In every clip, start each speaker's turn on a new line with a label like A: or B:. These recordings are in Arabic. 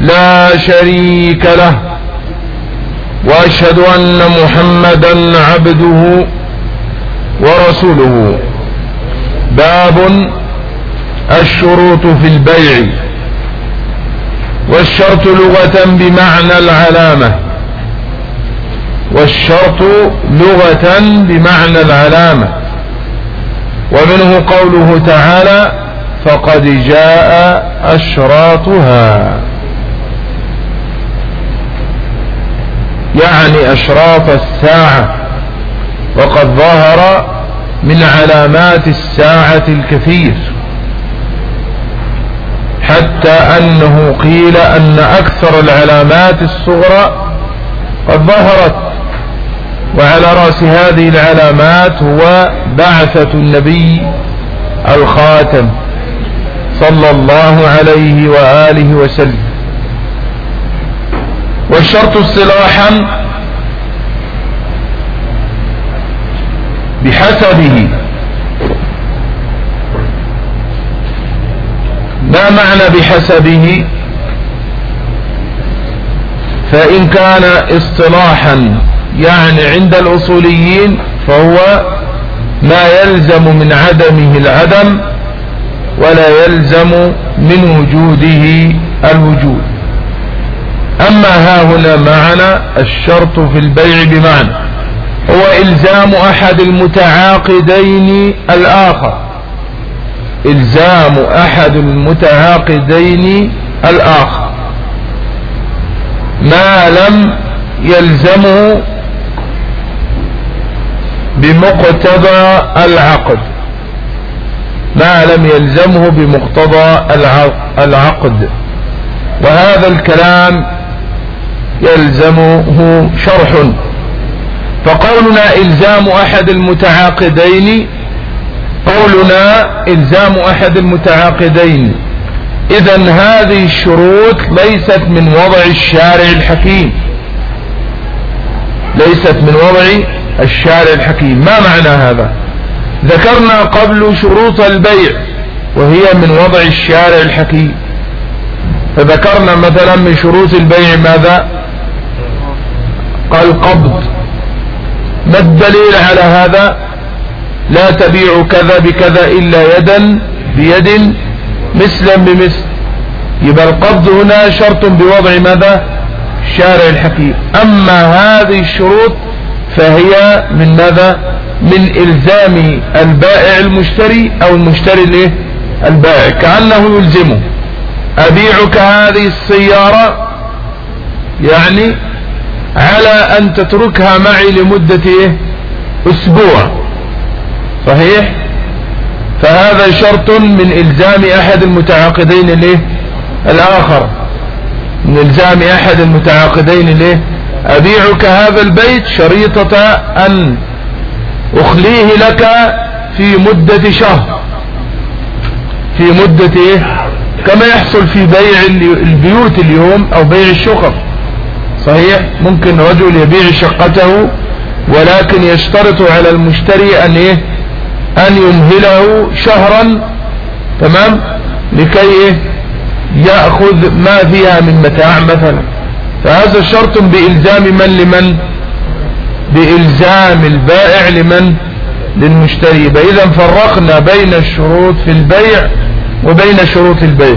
A: لا شريك له وأشهد أن محمدا عبده ورسوله. باب الشروط في البيع. والشرط لغة بمعنى العلامة. والشرط لغة بمعنى العلامة. ومنه قوله تعالى فقد جاء أشراطها يعني أشراط الساعة وقد ظهر من علامات الساعة الكثير حتى أنه قيل أن أكثر العلامات الصغرى قد ظهرت وعلى رأس هذه العلامات هو بعثة النبي الخاتم صلى الله عليه وآله وسلم. والشرط اصطلاحا بحسبه ما معنى بحسبه فإن كان اصطلاحا يعني عند الأصوليين فهو ما يلزم من عدمه العدم ولا يلزم من وجوده الوجود. أما ها هنا معنى الشرط في البيع بمعنى. هو إلزام أحد المتعاقدين الآخر. إلزام أحد المتعاقدين الآخر. ما لم يلزمه بمقتضى العقد. ما لم يلزمه بمقتضى العقد. وهذا الكلام يلزمه شرح. فقولنا إلزام أحد المتعاقدين. قولنا إلزام أحد المتعاقدين. إذا هذه الشروط ليست من وضع الشارع الحكيم. ليست من وضع الشارع الحكيم. ما معنى هذا؟ ذكرنا قبل شروط البيع وهي من وضع الشارع الحكيم. فذكرنا مثلا من شروط البيع ماذا؟ قال قبض. ما الدليل على هذا؟ لا تبيع كذا بكذا إلا يدا بيد مثلا بمثل. يبقى القبض هنا شرط بوضع ماذا؟ الشارع الحكيم أما هذه الشروط فهي من ماذا؟ من إلزام البائع المشتري أو المشتري الإيه؟ البائع. كأنه يلزمه. أبيعك هذه السيارة؟ يعني على أن تتركها معي لمدة إيه؟ أسبوع. صحيح؟ فهذا شرط من إلزام أحد المتعاقدين له الآخر. من إلزام أحد المتعاقدين له أبيعك هذا البيت شريطة أن أخليه لك في مدة شهر. في مدة إيه؟ كما يحصل في بيع البيوت اليوم أو بيع الشقق. صحيح؟ ممكن رجل يبيع شقته ولكن يشترط على المشتري أن إيه؟ أن يمهله شهرا تمام؟ لكي إيه؟ يأخذ ما فيها من متاع مثلا. فهذا شرط بإلزام من لمن؟ بإلزام البائع لمن؟ للمشتري. إذا فرقنا بين الشروط في البيع وبين شروط البيع.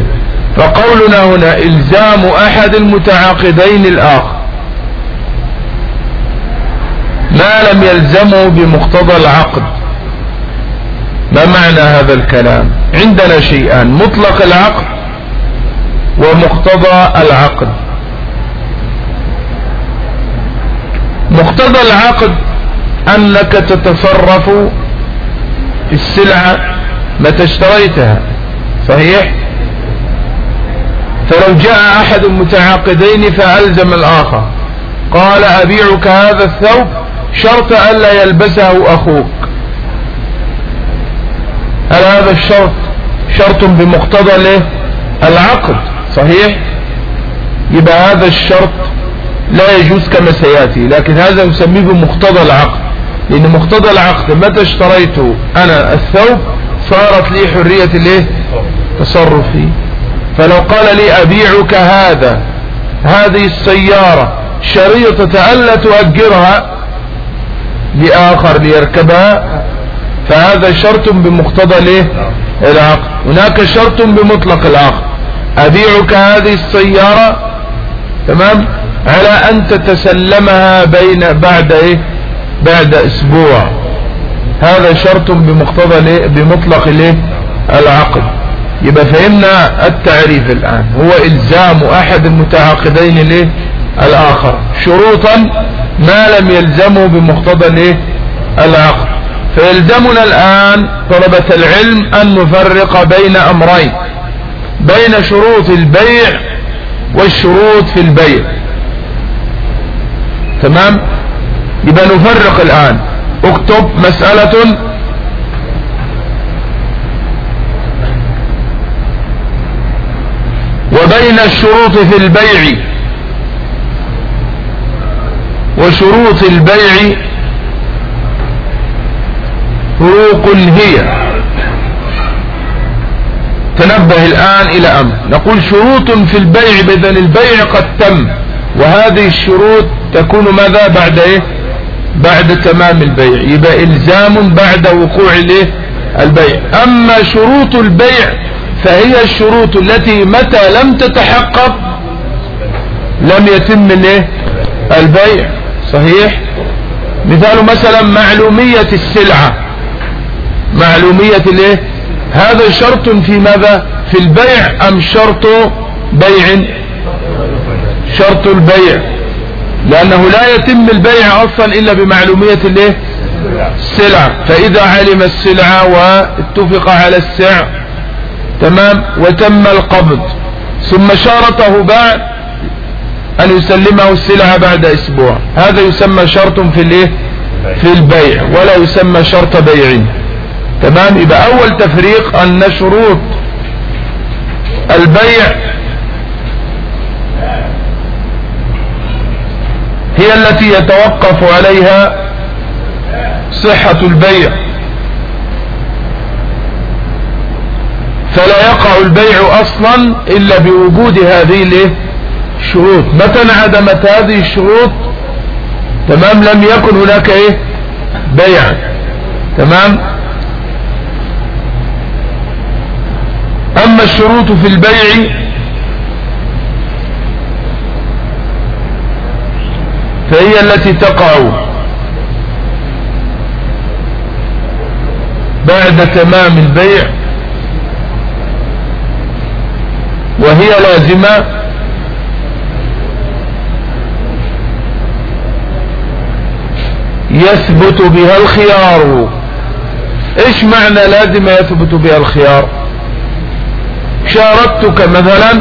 A: فقولنا هنا إلزام أحد المتعاقدين الآخر. ما لم يلزمه بمقتضى العقد. ما معنى هذا الكلام؟ عندنا شيئان مطلق العقد ومقتضى العقد. مقتضى العقد أنك تتصرف في السلعة متى اشتريتها صحيح؟ فلو جاء أحد المتعاقدين فألزم الآخر. قال أبيعك هذا الثوب شرط ألا يلبسه أخوك. هل هذا الشرط شرط بمقتضى له؟ العقد صحيح؟ يبقى هذا الشرط لا يجوز كما سيأتي لكن هذا نسميه بمقتضى العقد. لأن مقتضى العقد متى اشتريت أنا الثوب صارت لي حرية الايه تصرف فيه فلو قال لي أبيعك هذا هذه السيارة شريطة ألا تؤجرها؟ لآخر ليركبها؟ فهذا شرط بمقتضى الايه العقد هناك شرط بمطلق العقد أبيعك هذه السيارة؟ تمام؟ على أن تتسلمها بين بعد إيه؟ بعد أسبوع. هذا شرط بمقتضى ليه بمطلق ليه العقد يبقى فهمنا التعريف الآن. هو إلزام أحد المتعاقدين ليه الآخر. شروطا ما لم يلزمه بمقتضى ليه العقد فيلزمنا الآن طلبة العلم أن نفرق بين أمرين. بين شروط البيع والشروط في البيع. تمام؟ يبقى نفرق الآن. اكتب مسألة وبين الشروط في البيع. وشروط البيع فروق هي. تنبه الآن إلى أمر. نقول شروط في البيع بذن البيع قد تم. وهذه الشروط تكون ماذا؟ بعد إيه؟ بعد تمام البيع. يبقى إلزام بعد وقوع البيع. أما شروط البيع فهي الشروط التي متى لم تتحقق؟ لم يتم الايه؟ البيع. صحيح؟ مثال مثلا معلومية السلعة. معلومية الايه؟ هذا شرط في ماذا؟ في البيع أم شرط بيع؟ شرط البيع. لأنه لا يتم البيع أصلا إلا بمعلومية الايه؟ السلعة فإذا علم السلعة واتفق على السعر تمام؟ وتم القبض. ثم شارطه بعد أن يسلمه السلعة بعد أسبوع. هذا يسمى شرط في الإيه؟ في البيع ولا يسمى شرط بيع. تمام؟ يبقى أول تفريق ان شروط البيع هي التي يتوقف عليها صحة البيع. فلا يقع البيع أصلا إلا بوجود هذه الشروط متى انعدمت هذه الشروط؟ تمام لم يكن هناك إيه؟ بيع. تمام؟ أما الشروط في البيع فهي التي تقع بعد تمام البيع. وهي لازمة. يثبت بها الخيار. إيش معنى لازمة يثبت بها الخيار؟ شاركتك مثلا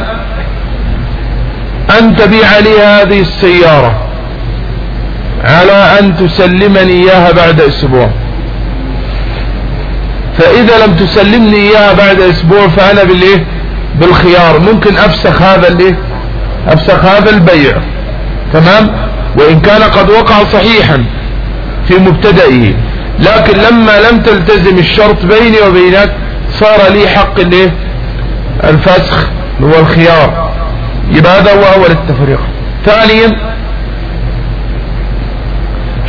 A: أن تبيع لي هذه السيارة على أن تسلمني إياها بعد أسبوع. فإذا لم تسلمني إياها بعد أسبوع فأنا بالإيه؟ بالخيار. ممكن أفسخ هذا الإيه أفسخ هذا البيع. تمام؟ وإن كان قد وقع صحيحا في مبتدئه. لكن لما لم تلتزم الشرط بيني وبينك صار لي حق الايه الفسخ هو الخيار يبقى هذا هو أول التفريق. ثانيا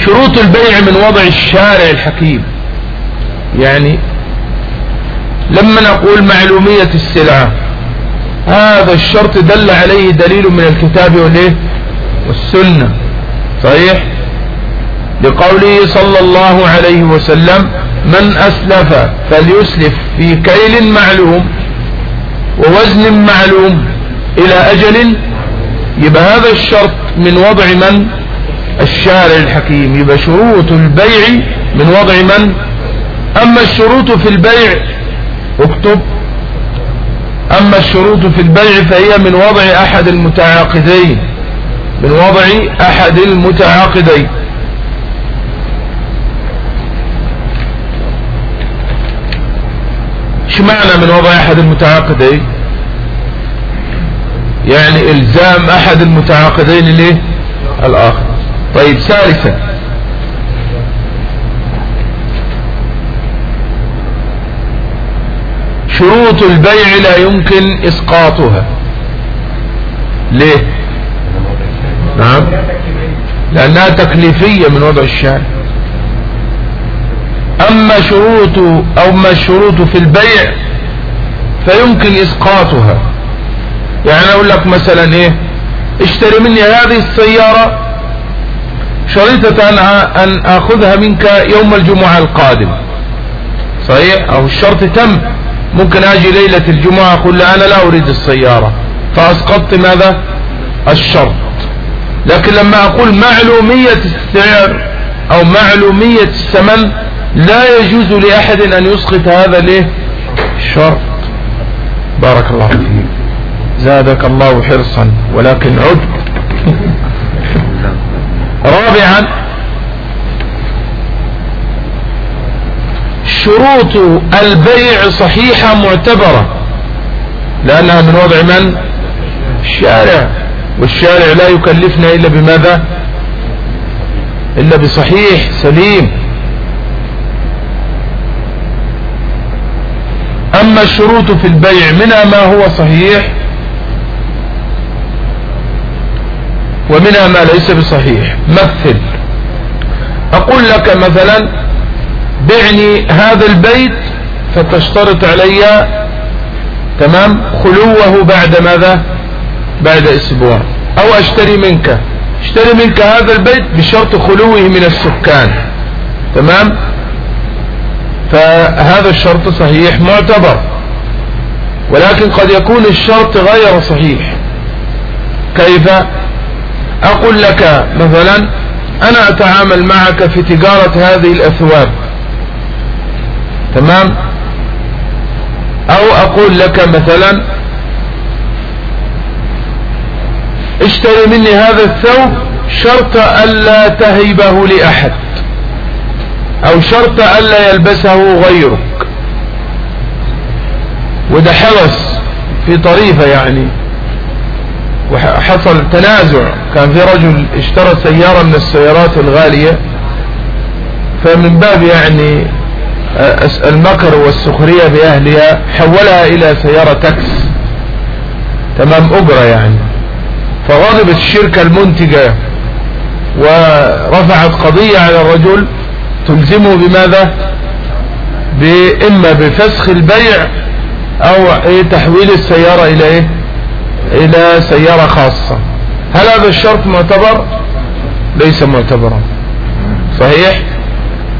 A: شروط البيع من وضع الشارع الحكيم. يعني لما نقول معلومية السلعة هذا الشرط دل عليه دليل من الكتاب والإيه؟ والسنة. صحيح؟ لقوله صلى الله عليه وسلم من أسلف فليسلف في كيل معلوم ووزن معلوم إلى أجل. يبقى هذا الشرط من وضع من؟ الشارع الحكيم. يبقى شروط البيع من وضع من؟ أما الشروط في البيع اكتب أما الشروط في البيع فهي من وضع أحد المتعاقدين. من وضع أحد المتعاقدين. إيش معنى من وضع أحد المتعاقدين؟ يعني إلزام أحد المتعاقدين ليه؟ الآخر. طيب ثالثا. شروط البيع لا يمكن إسقاطها. ليه؟ نعم. لأنها تكليفية من وضع الشارع. أما شروط أو ما الشروط في البيع فيمكن إسقاطها. يعني أقول لك مثلا إيه؟ اشتري مني هذه السيارة شريطة أن أخذها منك يوم الجمعة القادم. صحيح؟ أو الشرط تم. ممكن أجي ليلة الجمعة أقول له أنا لا أريد السيارة فأسقطت ماذا؟ الشرط. لكن لما أقول معلومية السعر أو معلومية الثمن لا يجوز لأحد أن يسقط هذا ليه؟ الشرط بارك الله فيك. زادك الله حرصا ولكن عد. رابعا شروط البيع صحيحة معتبرة. لأنها من وضع من؟ الشارع. والشارع لا يكلفنا إلا بماذا؟ إلا بصحيح سليم. أما الشروط في البيع منها ما هو صحيح ومنها ما ليس بصحيح. مثل. أقول لك مثلا بعني هذا البيت فتشترط علي تمام خلوه بعد ماذا؟ بعد أسبوع. أو أشتري منك. أشتري منك هذا البيت بشرط خلوه من السكان. تمام؟ فهذا الشرط صحيح معتبر. ولكن قد يكون الشرط غير صحيح. كيف؟ أقول لك مثلا أنا أتعامل معك في تجارة هذه الأثواب. تمام؟ أو أقول لك مثلا اشتري مني هذا الثوب شرط الا تهيبه لأحد أو شرط الا يلبسه غيرك. وده حرص في طريفة يعني وحصل تنازع. كان في رجل اشترى سيارة من السيارات الغالية فمن باب يعني المكر والسخرية بأهلها حولها إلى سيارة تاكس تمام أجرة يعني. فغضبت الشركة المنتجة ورفعت قضية على الرجل. تلزمه بماذا؟ بإما بفسخ البيع أو إيه تحويل السيارة إلى إيه؟ إلى سيارة خاصة. هل هذا الشرط معتبر؟ ليس معتبرا. صحيح؟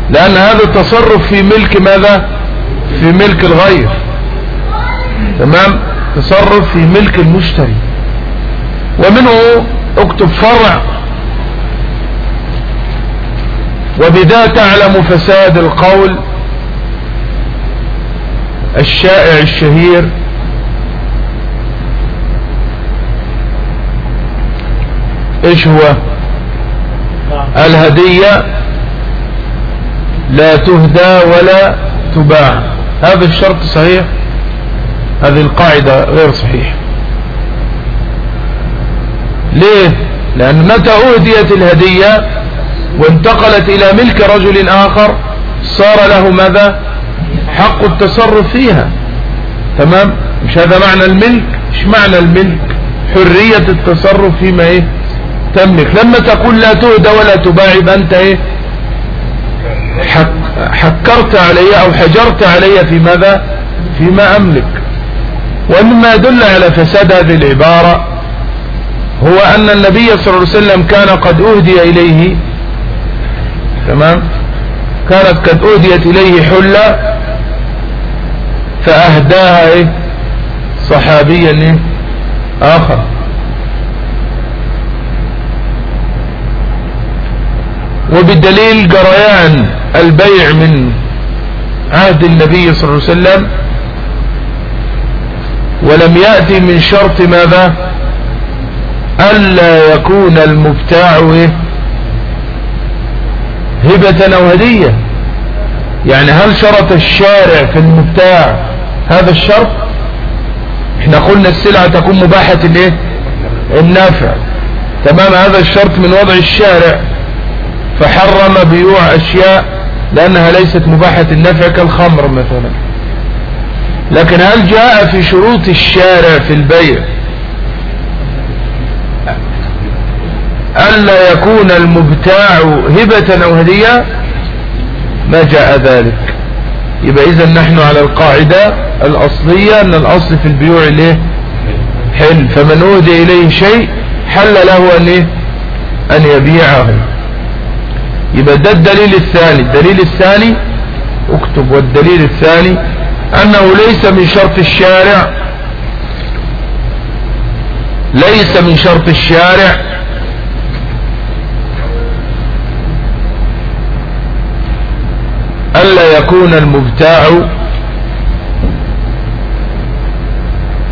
A: لأن هذا التصرف في ملك ماذا؟ في ملك الغير. تمام؟ تصرف في ملك المشتري. ومنه اكتب فرع. وبذا تعلم فساد القول الشائع الشهير. إيش هو؟ الهدية لا تهدى ولا تباع. هذا الشرط صحيح؟ هذه القاعدة غير صحيحة ليه؟ لأن متى أهديت الهدية وانتقلت إلى ملك رجل آخر صار له ماذا؟ حق التصرف فيها. تمام؟ مش هذا معنى الملك؟ مش معنى الملك؟ حرية التصرف فيما إيه؟ تملك. لما تقول لا تهدى ولا تباع أنت إيه؟ حكرت علي أو حجرت علي في ماذا؟ فيما أملك. ومما يدل على فساد هذه العبارة هو أن النبي صلى الله عليه وسلم كان قد أهدي إليه. تمام؟ كانت قد أهديت إليه حلة فأهداها إيه؟ صحابيا إيه؟ آخر. وبالدليل جريان البيع من عهد النبي صلى الله عليه وسلم ولم يأتي من شرط ماذا؟ ألا يكون المبتاع هبة أو هدية. يعني هل شرط الشارع في المبتاع هذا الشرط؟ إحنا قلنا السلعة تكون مباحة الايه النافع تمام هذا الشرط من وضع الشارع. فحرم بيوع أشياء لأنها ليست مباحة النفع كالخمر مثلا. لكن هل جاء في شروط الشارع في البيع ألا يكون المبتاع هبة أو هدية؟ ما جاء ذلك. يبقى إذا نحن على القاعدة الأصلية أن الأصل في البيوع له حل. فمن أودي إليه شيء حل له أن, إيه؟ أن يبيعه. يبقى ده الدليل الثاني. الدليل الثاني اكتب والدليل الثاني أنه ليس من شرط الشارع ليس من شرط الشارع ألا يكون المبتاع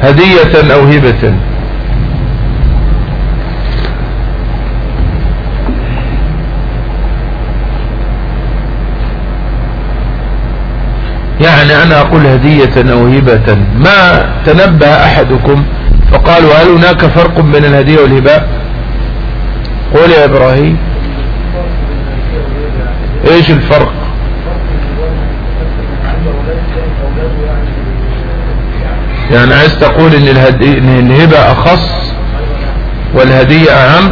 A: هدية أو هبة. يعني أنا أقول هدية أو هبة. ما تنبه أحدكم؟ فقالوا هل هناك فرق بين الهدية والهباء قول يا إبراهيم. إيش الفرق؟ يعني عايز تقول إن, الهدي... إن الهبة أخص والهدية اهم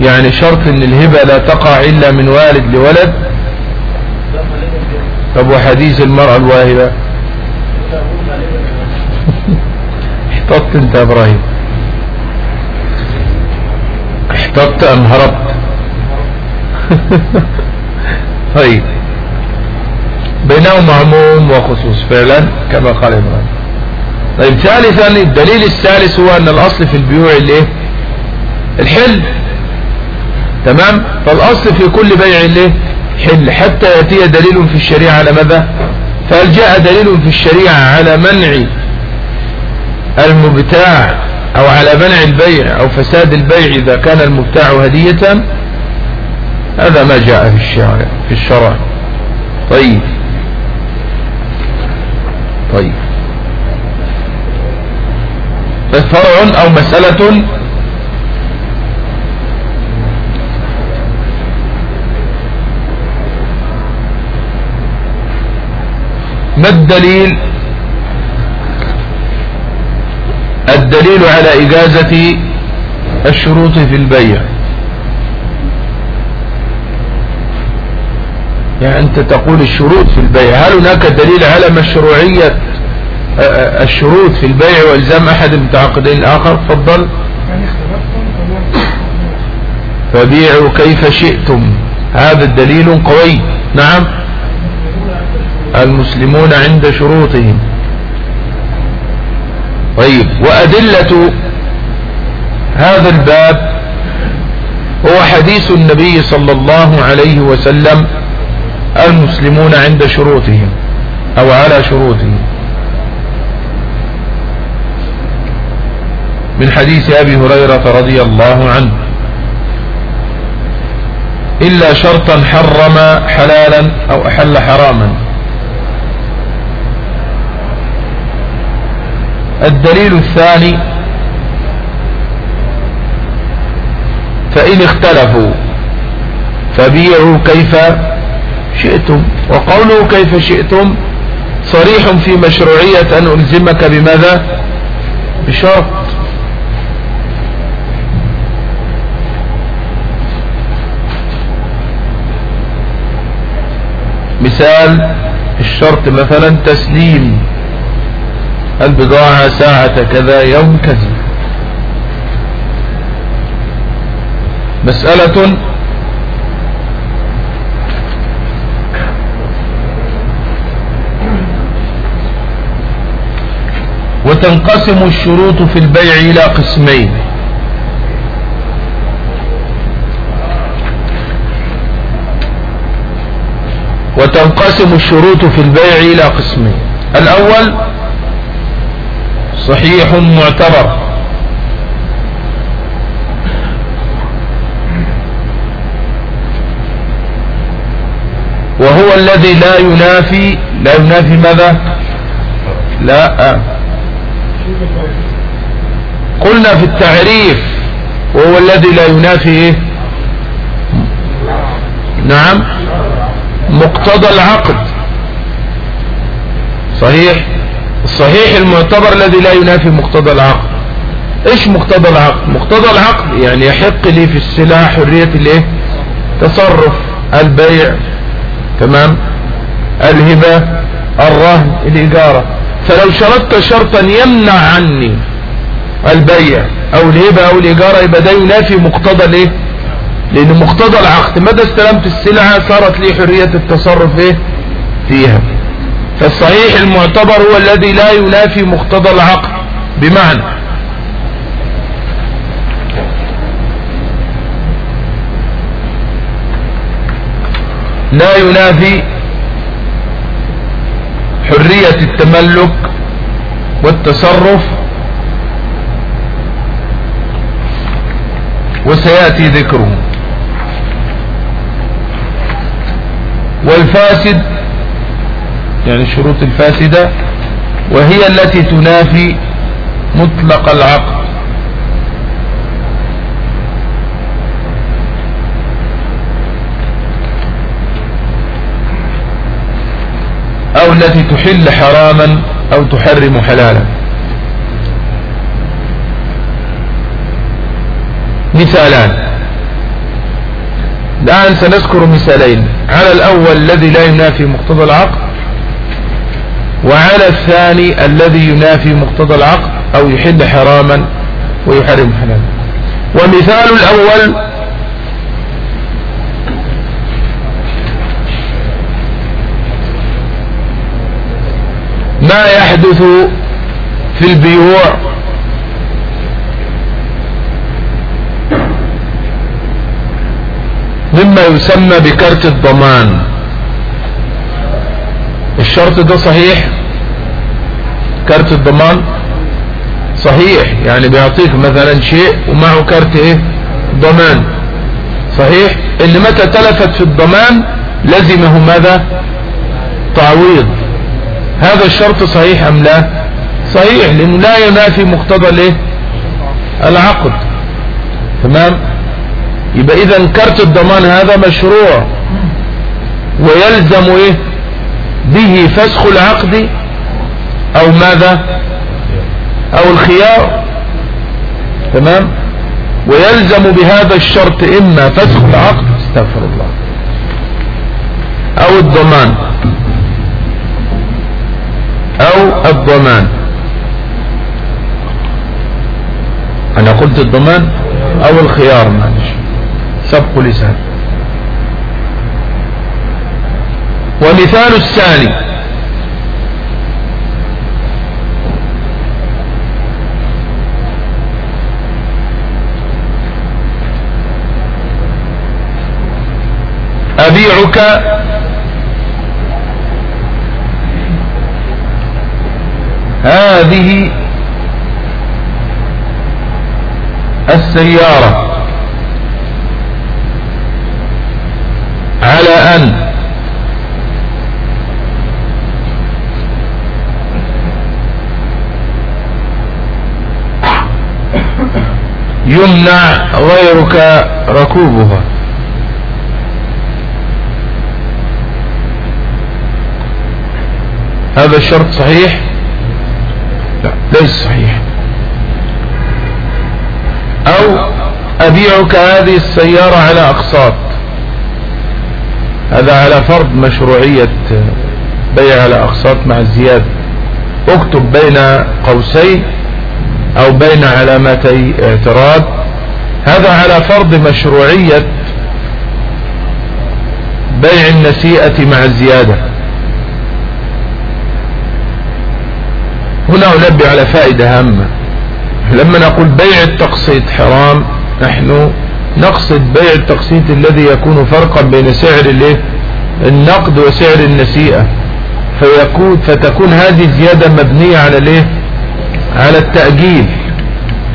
A: يعني شرط إن الهبة لا تقع إلا من والد لولد؟ طب وحديث المرأة الواهبة؟ احتطت انت يا إبراهيم. احتطت أم هربت؟ طيب. بينهما عموم وخصوص فعلا كما قال إبراهيم. طيب ثالثا الدليل الثالث هو أن الأصل في البيوع الإيه؟ الحل تمام؟ فالأصل في كل بيع الإيه؟ حل. حتى يأتي دليل في الشريعة على ماذا؟ فهل جاء دليل في الشريعة على منع المبتاع أو على منع البيع أو فساد البيع إذا كان المبتاع هدية؟ هذا ما جاء في الشرع في الشرع. طيب. طيب. فرع أو مسألة ما الدليل؟ الدليل على إجازة الشروط في البيع. يعني أنت تقول الشروط في البيع. هل هناك دليل على مشروعية الشروط في البيع وإلزام أحد المتعاقدين الآخر؟ تفضل. فبيعوا كيف شئتم. هذا الدليل قوي. نعم. المسلمون عند شروطهم. طيب وأدلة هذا الباب هو حديث النبي صلى الله عليه وسلم المسلمون عند شروطهم أو على شروطهم. من حديث أبي هريرة رضي الله عنه إلا شرطا حرم حلالا أو أحل حراما. الدليل الثاني فإن اختلفوا فبيعوا كيف شئتم وقوله كيف شئتم صريح في مشروعية أن ألزمك بماذا؟ بشرط. مثال الشرط مثلا تسليم. البضاعة ساعة كذا يوم كذا. مسألة وتنقسم الشروط في البيع إلى قسمين. وتنقسم الشروط في البيع إلى قسمين. الأول صحيح معتبر. وهو الذي لا ينافي لا ينافي ماذا؟ لا قلنا في التعريف وهو الذي لا ينافي إيه؟ نعم. مقتضى العقد. صحيح؟ الصحيح المعتبر الذي لا ينافي مقتضى العقد إيش مقتضى العقد مقتضى العقد يعني يحق لي في السلع حرية الإيه؟ تصرف البيع تمام؟ الهبة الرهن الإجارة فلو شرطت شرطا يمنع عني البيع أو الهبة أو الإجارة يبقى ده ينافي مقتضى الإيه؟ لأن مقتضى العقد. مدى استلمت السلعة؟ صارت لي حرية التصرف إيه؟ فيها. فالصحيح المعتبر هو الذي لا ينافي مقتضى العقد بمعنى لا ينافي حرية التملك والتصرف وسيأتي ذكره. والفاسد يعني الشروط الفاسدة وهي التي تنافي مطلق العقد أو التي تحل حراما أو تحرم حلالا. مثالان. الآن سنذكر مثالين. على الأول الذي لا ينافي مقتضى العقد وعلى الثاني الذي ينافي مقتضى العقد أو يحل حراما ويحرم حلالا. ومثال الأول ما يحدث في البيوع. مما يسمى بكرت الضمان. الشرط ده صحيح؟ كارت الضمان صحيح يعني بيعطيك مثلا شيء ومعه كارت إيه؟ ضمان. صحيح؟ اللي متى تلفت في الضمان لزمه ماذا؟ تعويض. هذا الشرط صحيح أم لا؟ صحيح لأنه لا ينافي مقتضى الإيه؟ العقد. تمام؟ يبقى اذا كارت الضمان هذا مشروع. ويلزم إيه؟ به فسخ العقد أو ماذا؟ أو الخيار. تمام؟ ويلزم بهذا الشرط إما فسخ العقد استغفر الله أو الضمان أو الضمان. أنا قلت الضمان أو الخيار معلش. سبق لسان ومثال الثاني. أبيعك هذه السيارة على أن يمنع غيرك ركوبها. هذا الشرط صحيح؟ لا ليس صحيح. أو أبيعك هذه السيارة على أقساط. هذا على فرض مشروعية بيع على أقساط مع الزيادة اكتب بين قوسين أو بين علامتي اعتراض. هذا على فرض مشروعية بيع النسيئة مع الزيادة. هنا أنبه على فائدة هامة. لما نقول بيع التقسيط حرام نحن نقصد بيع التقسيط الذي يكون فرقا بين سعر النقد وسعر النسيئة. فيكون فتكون هذه الزيادة مبنية على الايه؟ على التأجيل.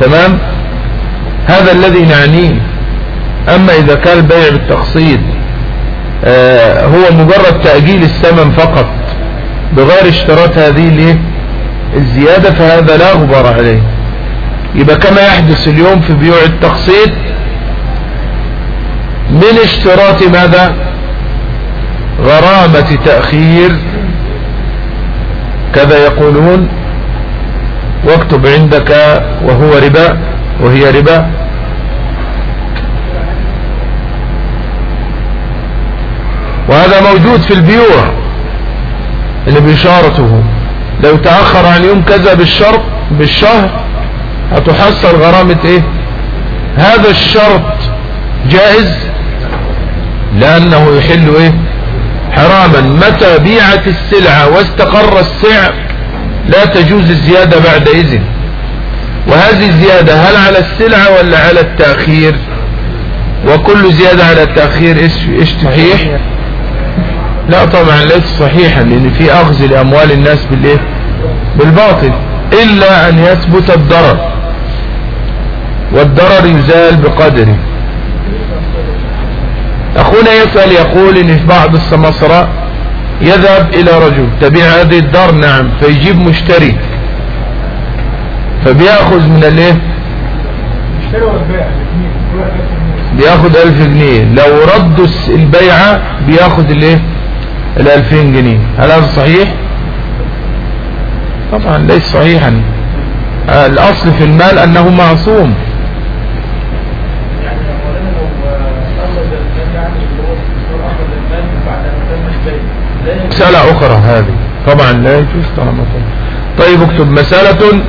A: تمام؟ هذا الذي نعنيه. أما إذا كان البيع بالتقسيط آه هو مجرد تأجيل الثمن فقط بغير اشتراط هذه الزيادة فهذا لا غبار عليه. يبقى كما يحدث اليوم في بيوع التقسيط من اشتراط ماذا؟ غرامة تأخير كذا يقولون واكتب عندك وهو ربا وهي ربا. وهذا موجود في البيوع اللي بشارته لو تأخر عن يوم كذا بالشرط بالشهر هتحصل غرامة إيه؟ هذا الشرط جائز؟ لأنه يحل إيه؟ حراما. متى بيعت السلعة واستقر السعر؟ لا تجوز الزيادة بعد إذن. وهذه الزيادة هل على السلعة ولا على التأخير؟ وكل زيادة على التأخير إيش صحيح؟ لا طبعا ليس صحيحا لأن في أخذ لأموال الناس بالإيه؟ بالباطل. إلا أن يثبت الضرر. والضرر يزال بقدره. أخونا يسأل يقول إن في بعض السماسرة يذهب إلى رجل. تبيع هذه الدار نعم فيجيب مشتري. فبيأخذ من الايه بياخد ألف جنيه. لو ردوا البيعة بياخد الايه الالفين جنيه. هل هذا صحيح؟ طبعا ليس صحيحا. الأصل في المال أنه معصوم. مسألة أخرى هذه. طبعا لا يجوز طالما طيب اكتب مسألة.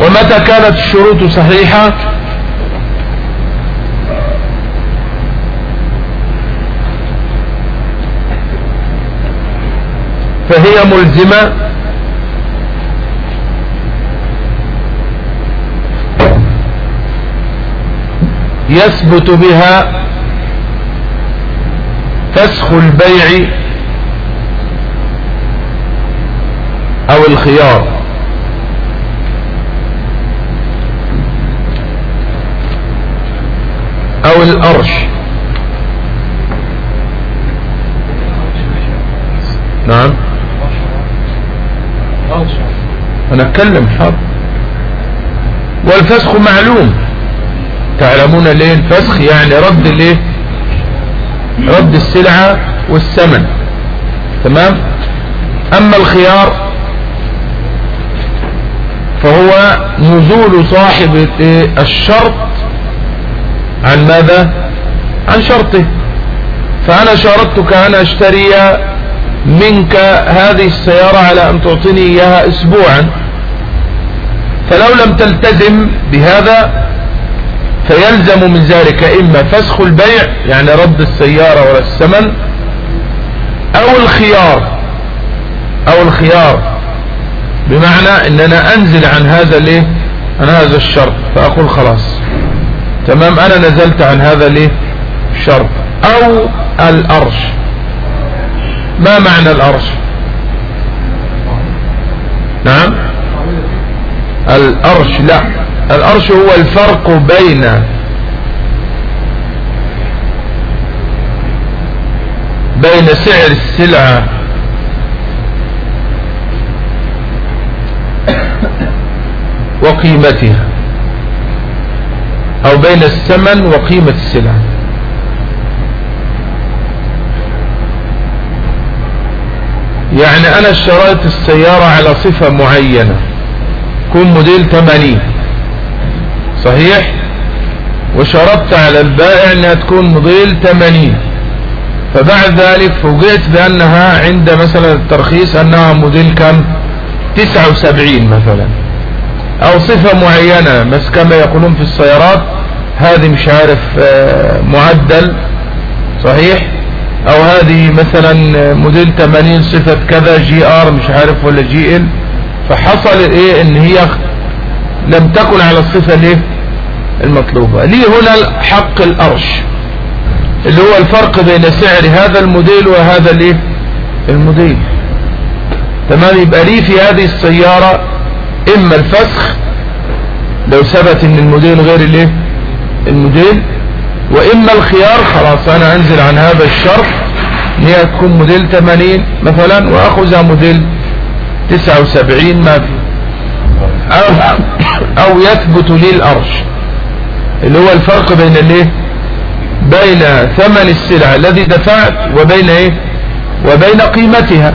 A: ومتى كانت الشروط صحيحة؟ فهي ملزمة. يثبت بها فسخ البيع أو الخيار. أو الأرش. نعم. أنا أتكلم حاضر. والفسخ معلوم. تعلمون ليه الفسخ؟ يعني رد ليه؟ رد السلعة والثمن تمام؟ أما الخيار فهو نزول صاحب الشرط عن ماذا؟ عن شرطه. فأنا شرطتك أن أشتري منك هذه السيارة على أن تعطيني إياها اسبوعا. فلو لم تلتزم بهذا فيلزم من ذلك إما فسخ البيع يعني رد السيارة ولا الثمن أو الخيار أو الخيار. بمعنى ان أنا أنزل عن هذا ليه؟ عن هذا الشرط فأقول خلاص. تمام؟ أنا نزلت عن هذا ليه؟ الشرط أو الأرش. ما معنى الأرش؟ نعم؟ الأرش لا. الأرش هو الفرق بين بين سعر السلعة وقيمتها أو بين الثمن وقيمة السلعة يعني أنا اشتريت السيارة على صفة معينة كون موديل 80 صحيح؟ وشرطت على البائع إنها تكون موديل 80 فبعد ذلك فوجئت بأنها عند مثلا الترخيص أنها موديل كم؟ 79 مثلا. أو صفة معينة بس كما يقولون في السيارات هذه مش عارف معدل صحيح؟ أو هذه مثلا موديل 80 صفة كذا جي آر مش عارف ولا جي إل. فحصل إيه؟ إن هي لم تكن على الصفة ليه؟ المطلوبة. ليه هنا حق الأرش اللي هو الفرق بين سعر هذا الموديل وهذا الإيه؟ الموديل. تمام؟ يبقى لي في هذه السيارة إما الفسخ لو ثبت إن الموديل غير الإيه؟ الموديل وإما الخيار خلاص أنا أنزل عن هذا الشرط إن هي تكون موديل 80 مثلا واخذها موديل 79 ما في. أو, أو يثبت لي الأرش. اللي هو الفرق بين الايه؟ بين ثمن السلعة الذي دفعت وبين إيه؟ وبين قيمتها.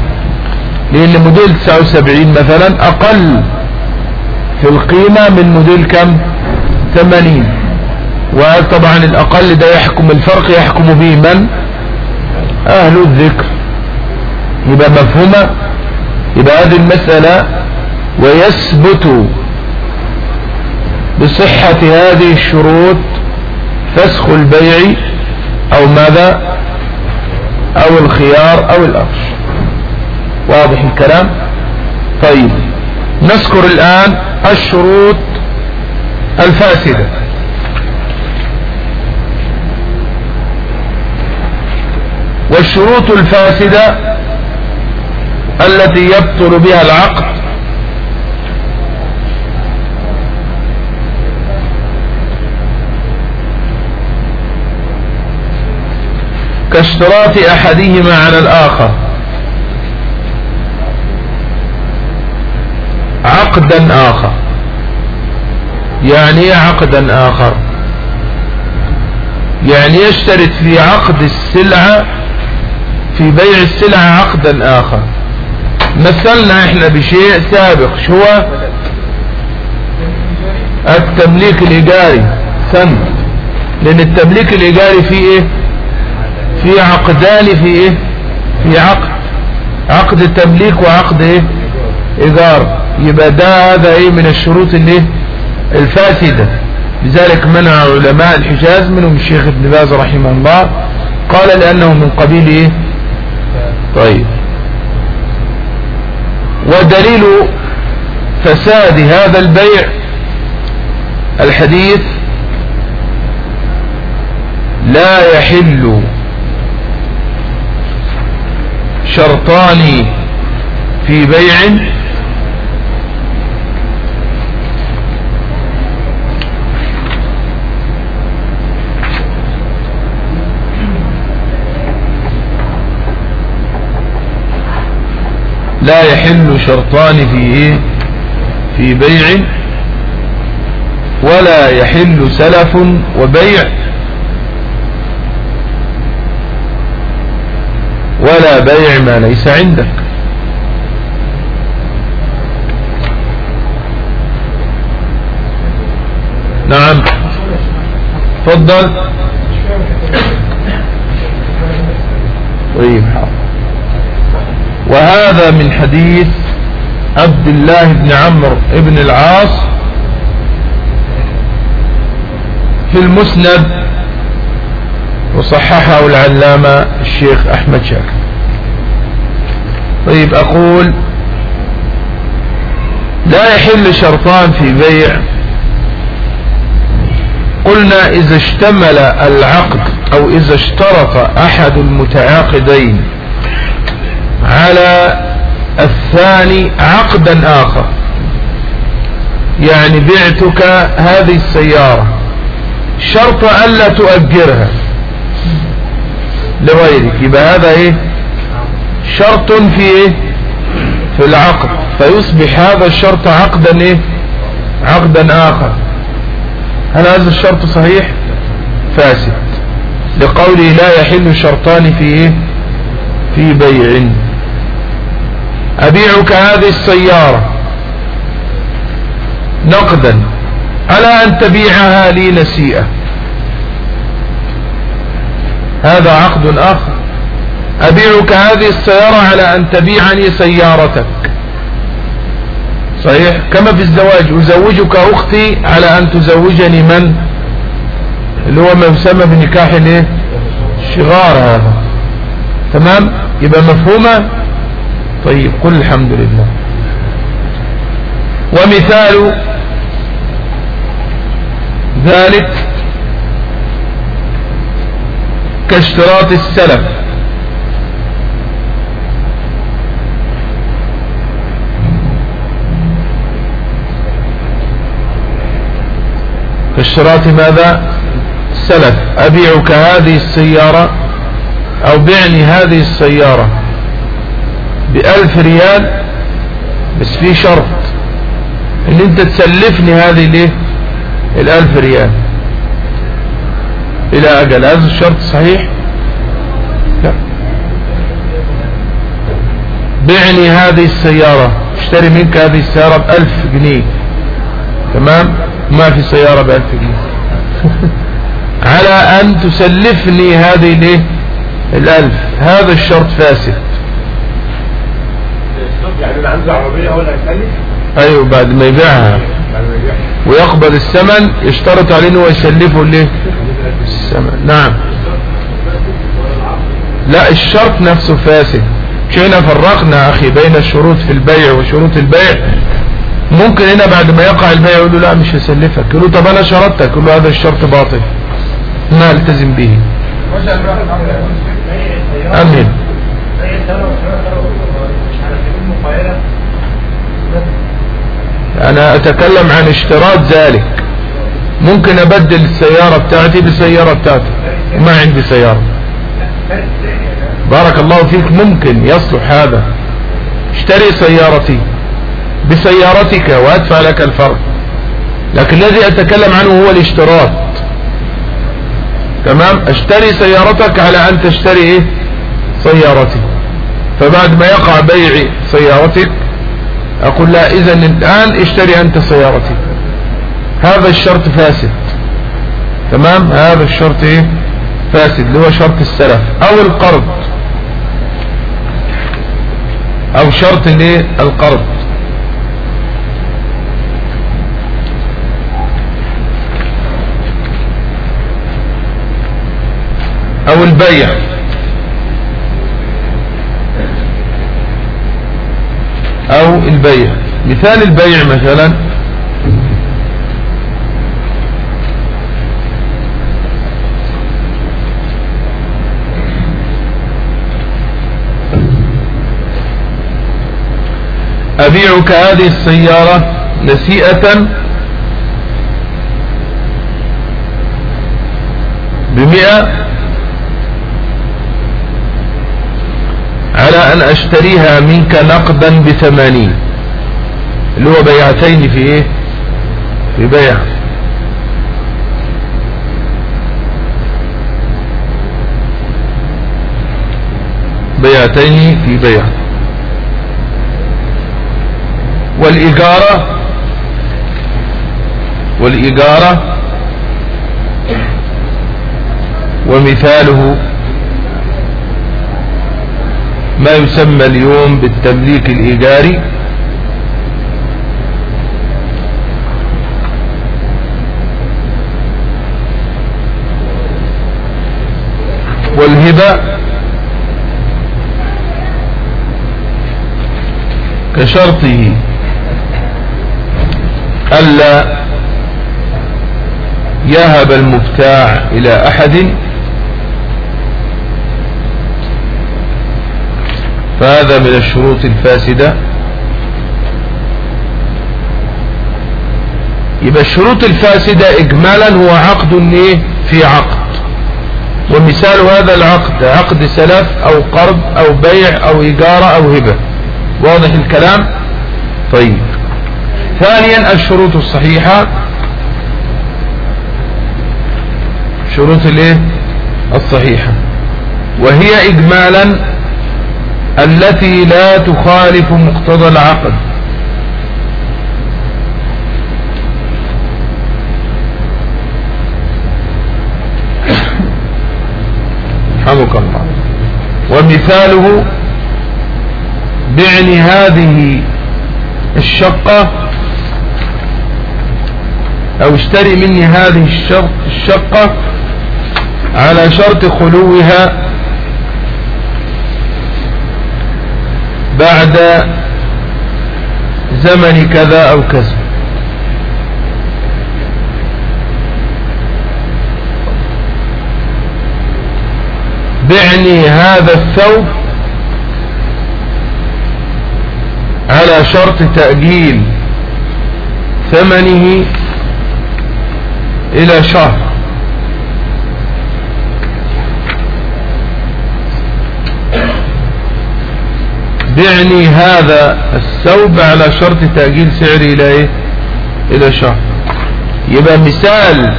A: لأن موديل 79 مثلا أقل في القيمة من موديل كم؟ 80 وطبعا الأقل ده يحكم الفرق؟ يحكم به من؟ أهل الذكر. يبقى مفهومة؟ يبقى هذه المسألة ويثبت بصحة هذه الشروط فسخ البيع أو ماذا؟ أو الخيار أو الأرش. واضح الكلام؟ طيب. نذكر الآن الشروط الفاسدة. والشروط الفاسدة التي يبطل بها العقد كاشتراط أحدهما على الآخر. عقدا آخر. يعني عقدا آخر؟ يعني يشترط في عقد السلعة في بيع السلعة عقدا آخر. مثلنا إحنا بشيء سابق شو التمليك الإيجاري. سن لأن التمليك الإيجاري فيه إيه؟ في عقدان في إيه؟ في عقد. عقد تمليك وعقد إيه؟ إيجار. يبقى ده هذا إيه؟ من الشروط الايه الفاسدة. لذلك منع علماء الحجاز منهم الشيخ ابن باز رحمه الله. قال لأنه من قبيل إيه؟ طيب. ودليل فساد هذا البيع الحديث لا يحل شرطان في بيع لا يحل شرطان في إيه؟ في بيع ولا يحل سلف وبيع ولا بيع ما ليس عندك. نعم. تفضل. طيب. وهذا من حديث عبد الله بن عمرو بن العاص في المسند وصححه العلامة الشيخ أحمد شاكر. طيب أقول لا يحل شرطان في بيع. قلنا إذا اشتمل العقد أو إذا اشترط أحد المتعاقدين على الثاني عقدا آخر يعني بعتك هذه السيارة شرط ألا تؤجرها. لغيرك. يبقى هذا إيه؟ شرط في إيه؟ في العقد. فيصبح هذا الشرط عقدا إيه؟ عقدا آخر. هل هذا الشرط صحيح؟ فاسد. لقوله لا يحل شرطان في إيه؟ في بيع. أبيعك هذه السيارة نقدا. على أن تبيعها لي نسيئة؟ هذا عقد آخر. أبيعك هذه السيارة على أن تبيعني سيارتك. صحيح؟ كما في الزواج. أزوجك أختي على أن تزوجني من؟ اللي هو ما يسمى بنكاح الإيه؟ الشغار هذا. تمام؟ يبقى مفهومة؟ طيب قل الحمد لله. ومثال ذلك كاشتراط السلف. كاشتراط ماذا؟ السلف. أبيعك هذه السيارة أو بعني هذه السيارة بألف ريال؟ بس في شرط. إن أنت تسلفني هذه ليه؟ الألف ريال. إلى أجل. هذا الشرط صحيح؟ لا. بعني هذه السيارة. اشتري منك هذه السيارة بألف جنيه. تمام؟ ما في سيارة بألف جنيه. على أن تسلفني هذه ليه؟ الألف. هذا الشرط فاسد.
B: يعني عنده عربية
A: أيوه بعد ما يبيعها. ويقبل الثمن يشترط عليه إنه يسلفه ليه؟ الثمن نعم. لا الشرط نفسه فاسد. هنا فرقنا أخي بين الشروط في البيع وشروط البيع. ممكن هنا بعد ما يقع البيع يقول له لا مش هسلفك. يقول له طب أنا شرطتك. يقول له هذا الشرط باطل. ما التزم به. آمين. أنا أتكلم عن اشتراط ذلك. ممكن أبدل السيارة بتاعتي بالسيارة بتاعتي. ما عندي سيارة. بارك الله فيك ممكن يصلح هذا. اشتري سيارتي. بسيارتك وأدفع لك الفرق. لكن الذي أتكلم عنه هو الاشتراط. تمام؟ اشتري سيارتك على أن تشتري إيه؟ سيارتي. فبعد ما يقع بيع سيارتك أقول لا اذا الآن اشتري أنت سيارتي هذا الشرط فاسد. تمام؟ هذا الشرط إيه؟ فاسد اللي هو شرط السلف. أو القرض. أو شرط الايه القرض. أو البيع. أو البيع. مثال البيع مثلا. أبيعك هذه السيارة نسيئة؟ بمئة؟ على أن أشتريها منك نقدا بثمانين. اللي هو بيعتين في إيه؟ في بيع. بيعتين في بيع. والإجارة والإجارة ومثاله ما يسمى اليوم بالتمليك الإيجاري. والهبة كشرطه. ألا يهب المبتاع إلى أحد. فهذا من الشروط الفاسدة. يبقى الشروط الفاسدة إجمالا هو عقد إيه؟ في عقد. ومثال هذا العقد عقد سلف أو قرض أو بيع أو إيجارة أو هبة. واضح الكلام؟ طيب. ثانيا الشروط الصحيحة. شروط الإيه؟ الصحيحة. وهي اجمالا التي لا تخالف مقتضى العقد حمك الله. ومثاله بعني هذه الشقة أو اشتري مني هذه الشقة على شرط خلوها بعد زمن كذا أو كذا. بعني هذا الثوب على شرط تأجيل ثمنه إلى شهر. بعني هذا الثوب على شرط تأجيل سعره إلى إيه؟ إلى شهر. يبقى مثال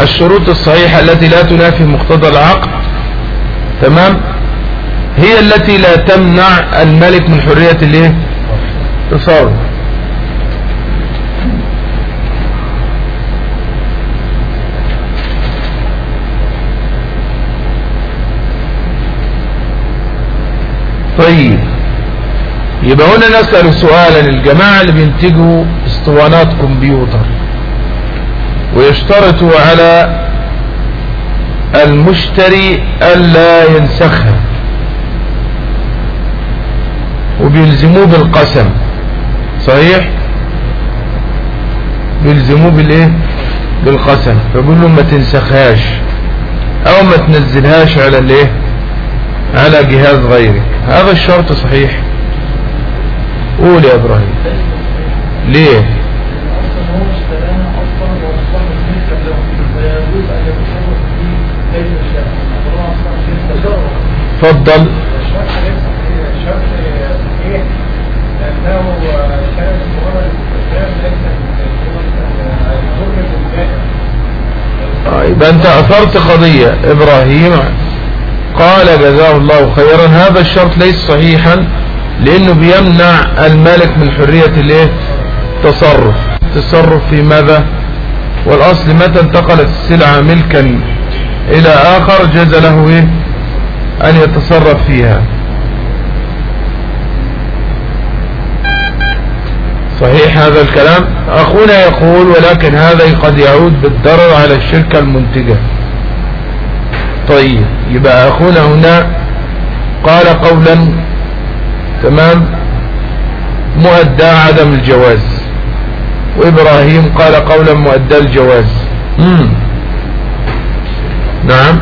A: الشروط الصحيحة التي لا تنافي مقتضى العقد تمام؟ هي التي لا تمنع الملك من حرية الإيه؟ تصرف طيب. يبقى هنا نسأل سؤالا. الجماعة اللي بينتجوا اسطوانات كمبيوتر ويشترطوا على المشتري ألا ينسخها وبيلزموه بالقسم. صحيح؟ بيلزموه بالإيه؟ بالقسم. فبيقول لهم ما تنسخهاش أو ما تنزلهاش على الإيه؟ على جهاز غيرك هذا الشرط صحيح. قول يا إبراهيم. ليه؟ تفضل. يبقى أنت أثرت قضية إبراهيم قال جزاه الله خيرا. هذا الشرط ليس صحيحا لأنه بيمنع المالك من حرية الإيه؟ تصرف. تصرف في ماذا؟ والأصل متى انتقلت السلعة ملكا إلى آخر جاز له إيه؟ أن يتصرف فيها. صحيح هذا الكلام؟ أخونا يقول ولكن هذا قد يعود بالضرر على الشركة المنتجة. طيب يبقى أخونا هنا قال قولا تمام؟ مؤدى عدم الجواز. وإبراهيم قال قولا مؤدى الجواز. مم. نعم.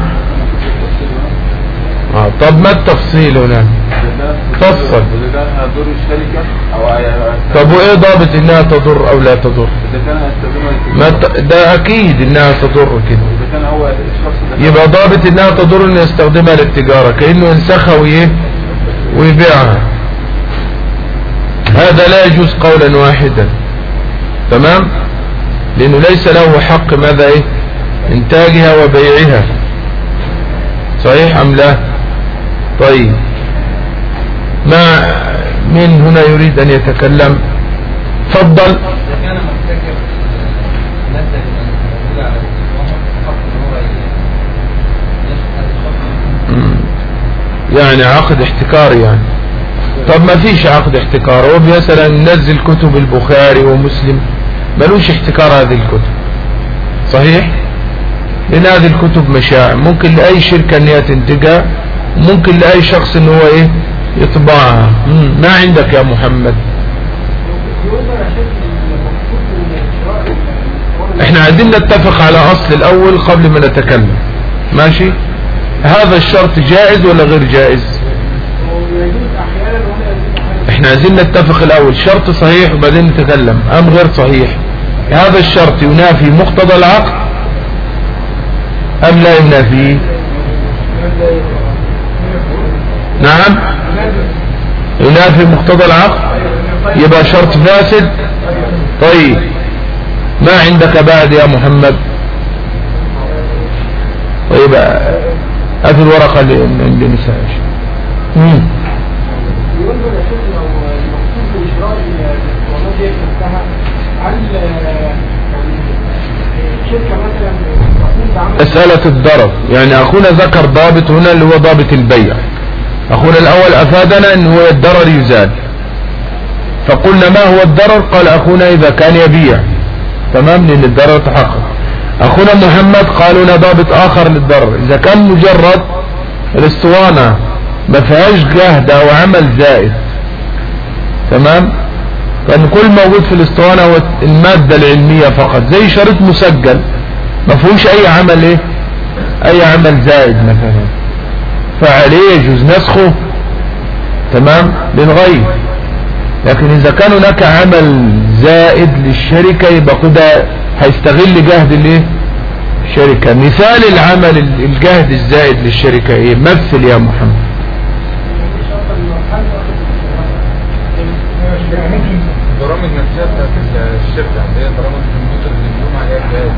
A: آه طب ما التفصيل هنا؟ فصل طب وإيه ضابط إنها تضر أو لا تضر؟ ما. ده أكيد إنها تضر كده. يبقى ضابط إنها تضر إنه يستخدمها للتجارة كأنه ينسخها ويه ويبيعها. هذا لا يجوز قولا واحدا. تمام؟ لأنه ليس له حق ماذا إيه؟ إنتاجها وبيعها. صحيح أم لا؟ طيب. ما من هنا يريد أن يتكلم؟ تفضل. يعني عقد احتكاري يعني. طب ما فيش عقد احتكار. هو مثلا نزل كتب البخاري ومسلم ملوش احتكار هذه الكتب. صحيح؟ لأن هذه الكتب مشاع ممكن لأي شركة إن هي تنتجها ممكن لأي شخص إن هو إيه؟ يطبعها. ما عندك يا محمد. إحنا عايزين نتفق على أصل الأول قبل ما نتكلم. ماشي؟ هذا الشرط جائز ولا غير جائز؟ إحنا عايزين نتفق الأول. شرط صحيح وبعدين نتكلم. ام غير صحيح. هذا الشرط ينافي مقتضى العقد أم لا ينافيه نعم. ينافي مقتضى العقد يبقى شرط فاسد؟ طيب. ما عندك بعد يا محمد؟ طيب. هذه الورقة اللي اللي نساش مسألة الضرر يعني أخونا ذكر ضابط هنا اللي هو ضابط البيع. أخونا الأول أفادنا أن هو الضرر يزال فقلنا ما هو الضرر؟ قال أخونا إذا كان يبيع. تمام؟ لأن الضرر تحقق. أخونا محمد قالوا لنا ضابط آخر للضرر إذا كان مجرد الاسطوانة ما فيهاش جهد أو عمل زائد. تمام؟ فان كل موجود في الاسطوانة هو المادة العلمية فقط. زي شريط مسجل. ما فيهوش أي عمل إيه؟ أي عمل زائد مثلا. فعليه يجوز نسخه. تمام؟ للغير لكن إذا كان هناك عمل زائد للشركة يبقى كده هيستغل جهد الايه؟ الشركة. مثال العمل الجهد الزائد للشركة إيه؟ مثل يا محمد.
B: برامج نفسها بتاعت الشركة اللي هي برامج الكمبيوتر اللي بيقوم عليها الجهاز.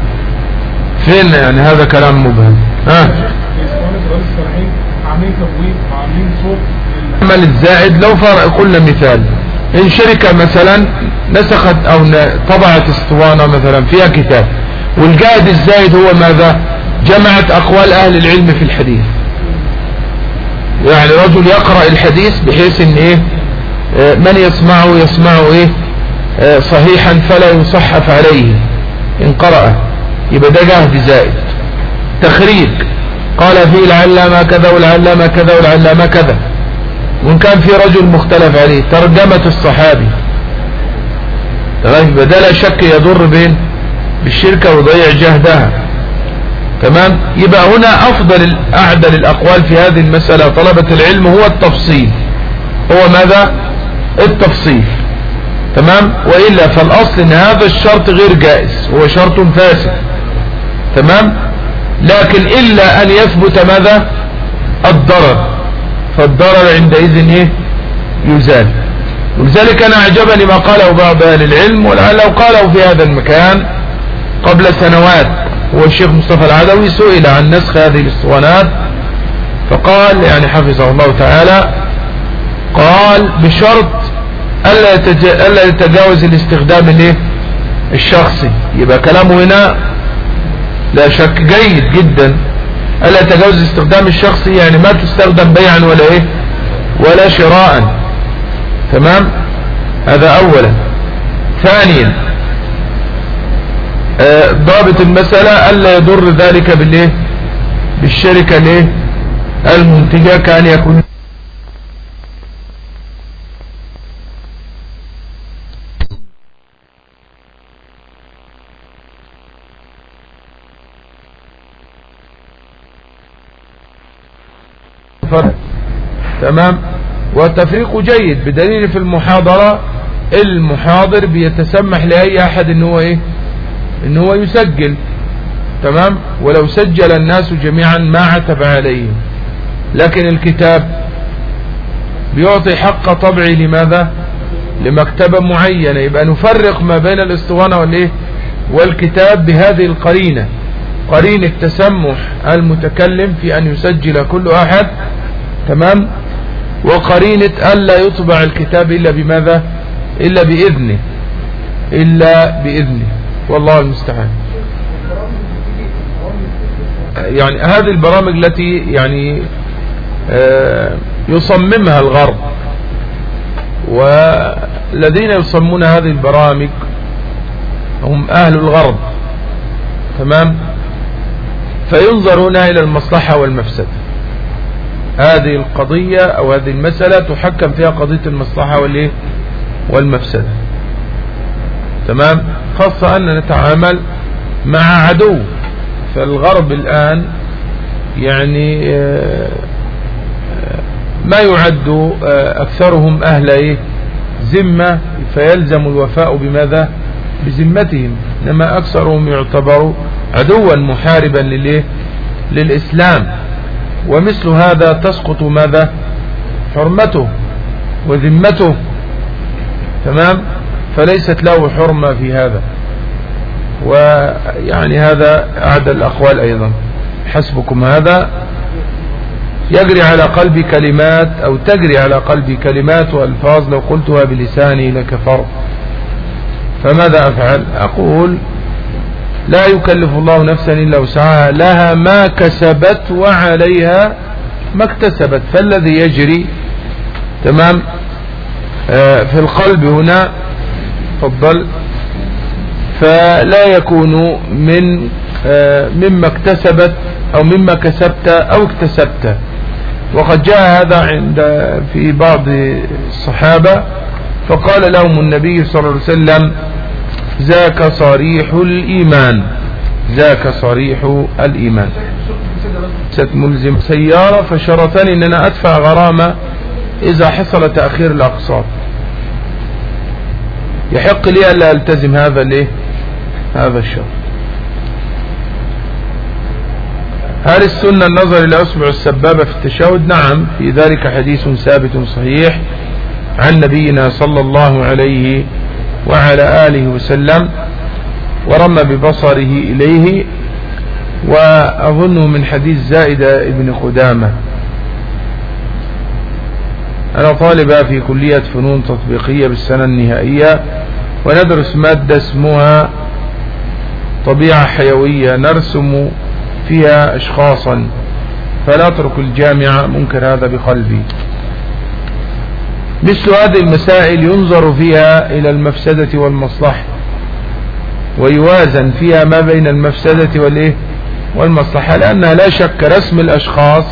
A: فين يعني هذا كلام مبهم؟ ها؟
C: عاملين تبويب وعاملين صوت
A: العمل الزائد لو فرق كل مثال. إن شركة مثلا نسخت ن- طبعت اسطوانة مثلا فيها كتاب. والجهد الزائد هو ماذا؟ جمعت أقوال أهل العلم في الحديث. يعني رجل يقرأ الحديث بحيث إن إيه؟ آه، من يسمعه يسمعه إيه؟ آه، صحيحا فلا يصحف عليه. إن قرأ يبقى ده جهد زائد تخريج قال فيه العلامة كذا والعلامة كذا والعلامة كذا. وإن كان في رجل مختلف عليه ترجمة الصحابي. تمام؟ يبقى ده لا شك يضر بين بالشركة ويضيع جهدها. تمام؟ يبقى هنا أفضل أعدل الأقوال في هذه المسألة طلبة العلم هو التفصيل. هو ماذا؟ التفصيل. تمام؟ وإلا فالأصل إن هذا الشرط غير جائز هو شرط فاسد. تمام؟ لكن إلا أن يثبت ماذا؟ الضرر. فالضرر عندئذ إيه؟ يزال. ولذلك أنا أعجبني ما قاله بعض أهل العلم ولعله قاله في هذا المكان قبل سنوات. هو الشيخ مصطفى العدوي سئل عن نسخ هذه الاسطوانات فقال يعني حفظه الله تعالى قال بشرط يتج... ألا يتجاوز الاستخدام الإيه؟ الشخصي. يبقى كلامه هنا لا شك جيد جدا. ألا يتجاوز الاستخدام الشخصي يعني ما تستخدم بيعا ولا إيه؟ ولا شراء تمام؟ هذا اولا. ثانيا آه، ضابط المسألة ألا يضر ذلك بالإيه؟ بالشركة الإيه؟ المنتجة كأن يكون فرق تمام؟ والتفريق جيد بدليل في المحاضرة المحاضر بيتسمح لأي أحد إن هو إيه؟ إن هو يسجل. تمام؟ ولو سجل الناس جميعا ما عتب عليهم. لكن الكتاب بيعطي حق طبعي لماذا؟ لمكتبة معينة. يبقى نفرق ما بين الاسطوانة والإيه؟ والكتاب بهذه القرينة. قرينة تسمح المتكلم في أن يسجل كل أحد تمام؟ وقرينة ألا يطبع الكتاب إلا بماذا؟ إلا بإذنه. إلا بإذنه. والله المستعان. يعني هذه البرامج التي يعني آه، يصممها الغرب. والذين يصممون هذه البرامج هم أهل الغرب. تمام؟ فينظر هنا إلى المصلحة والمفسدة هذه القضية أو هذه المسألة تحكم فيها قضية المصلحة والإيه؟ والمفسدة. تمام؟ خاصة أن نتعامل مع عدو. فالغرب الآن يعني آه، آه، ما يعد آه، أكثرهم أهل إيه؟ ذمة. فيلزم الوفاء بماذا؟ بذمتهم. إنما أكثرهم يعتبر عدوا محاربا للإيه؟ للإسلام. ومثل هذا تسقط ماذا؟ حرمته وذمته. تمام؟ فليست له حرمة في هذا. ويعني هذا أعدى الأقوال أيضا. حسبكم هذا. يجري على قلبي كلمات أو تجري على قلبي كلمات وألفاظ لو قلتها بلساني لكفر فماذا أفعل؟ أقول لا يكلف الله نفسا إلا وسعها. لها ما كسبت وعليها ما اكتسبت. فالذي يجري تمام؟ آه في القلب هنا تفضل. فلا يكون من آه مما اكتسبت أو مما كسبت أو اكتسبت. وقد جاء هذا عند في بعض الصحابة فقال لهم النبي صلى الله عليه وسلم ذاك صريح الإيمان. ذاك صريح الإيمان. ستملزم سيارة فشرطني أن أنا أدفع غرامة إذا حصل تأخير الأقساط. يحق لي ألا ألتزم هذا الايه هذا الشرط. هل السنة النظر إلى أصبع السبابة في التشهد نعم في ذلك حديث ثابت صحيح عن نبينا صلى الله عليه وعلى آله وسلم ورمى ببصره إليه وأظنه من حديث زائدة ابن قدامة أنا طالبة في كلية فنون تطبيقية بالسنة النهائية وندرس مادة اسمها طبيعة حيوية نرسم فيها أشخاصا. فلا أترك الجامعة منكر هذا بقلبي. مثل هذه المسائل ينظر فيها إلى المفسدة والمصلحة ويوازن فيها ما بين المفسدة والإيه؟ والمصلحة لأنها لا شك رسم الأشخاص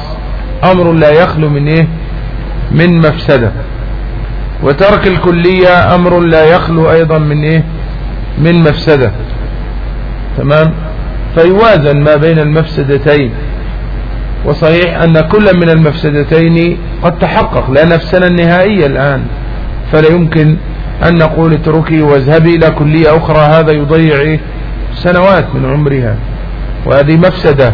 A: أمر لا يخلو من إيه؟ من مفسدة وترك الكلية أمر لا يخلو أيضا من إيه؟ من مفسدة تمام؟ فيوازن ما بين المفسدتين. وصحيح أن كل من المفسدتين قد تحقق لا نفسنا النهائية الآن. فلا يمكن أن نقول اتركي واذهبي إلى كلية أخرى هذا يضيع؟ سنوات من عمرها. وهذه مفسدة.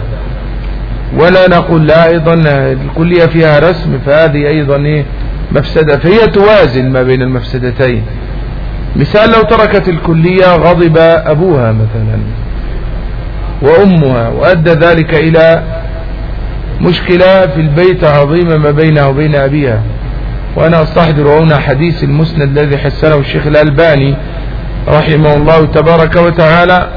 A: ولا نقول لا أيضا الكلية فيها رسم فهذه أيضا مفسدة. فهي توازن ما بين المفسدتين. مثال لو تركت الكلية غضب أبوها مثلا وأمها وأدى ذلك إلى مشكلة في البيت عظيمة ما بينها وبين أبيها. وأنا أستحضر هنا حديث المسند الذي حسنه الشيخ الألباني رحمه الله تبارك وتعالى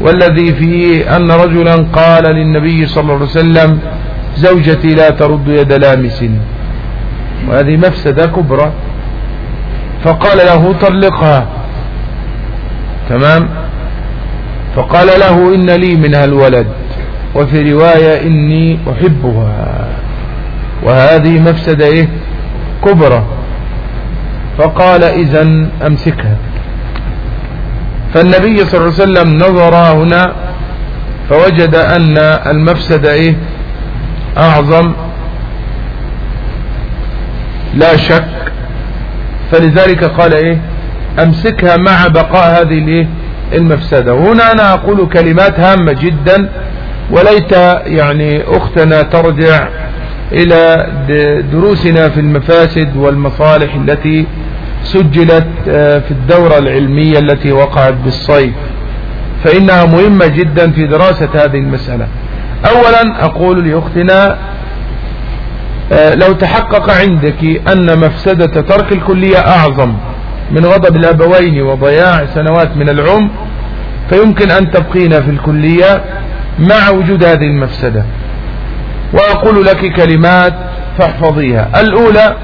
A: والذي فيه أن رجلا قال للنبي صلى الله عليه وسلم زوجتي لا ترد يد لامس. وهذه مفسدة كبرى. فقال له طلقها. تمام؟ فقال له إن لي منها الولد. وفي رواية إني أحبها. وهذه مفسدة إيه؟ كبرى. فقال إذا أمسكها. فالنبي صلى الله عليه وسلم نظر هنا فوجد أن المفسدة إيه؟ أعظم. لا شك. فلذلك قال إيه؟ أمسكها مع بقاء هذه الإيه؟ المفسدة. وهنا أنا أقول كلمات هامة جدا. وليت يعني أختنا ترجع إلى دروسنا في المفاسد والمصالح التي سجلت آه، في الدورة العلمية التي وقعت بالصيف. فإنها مهمة جدا في دراسة هذه المسألة. أولا أقول لأختنا آه، لو تحقق عندك أن مفسدة ترك الكلية أعظم من غضب الأبوين وضياع سنوات من العمر فيمكن أن تبقين في الكلية. مع وجود هذه المفسدة. وأقول لك كلمات فاحفظيها. الأولى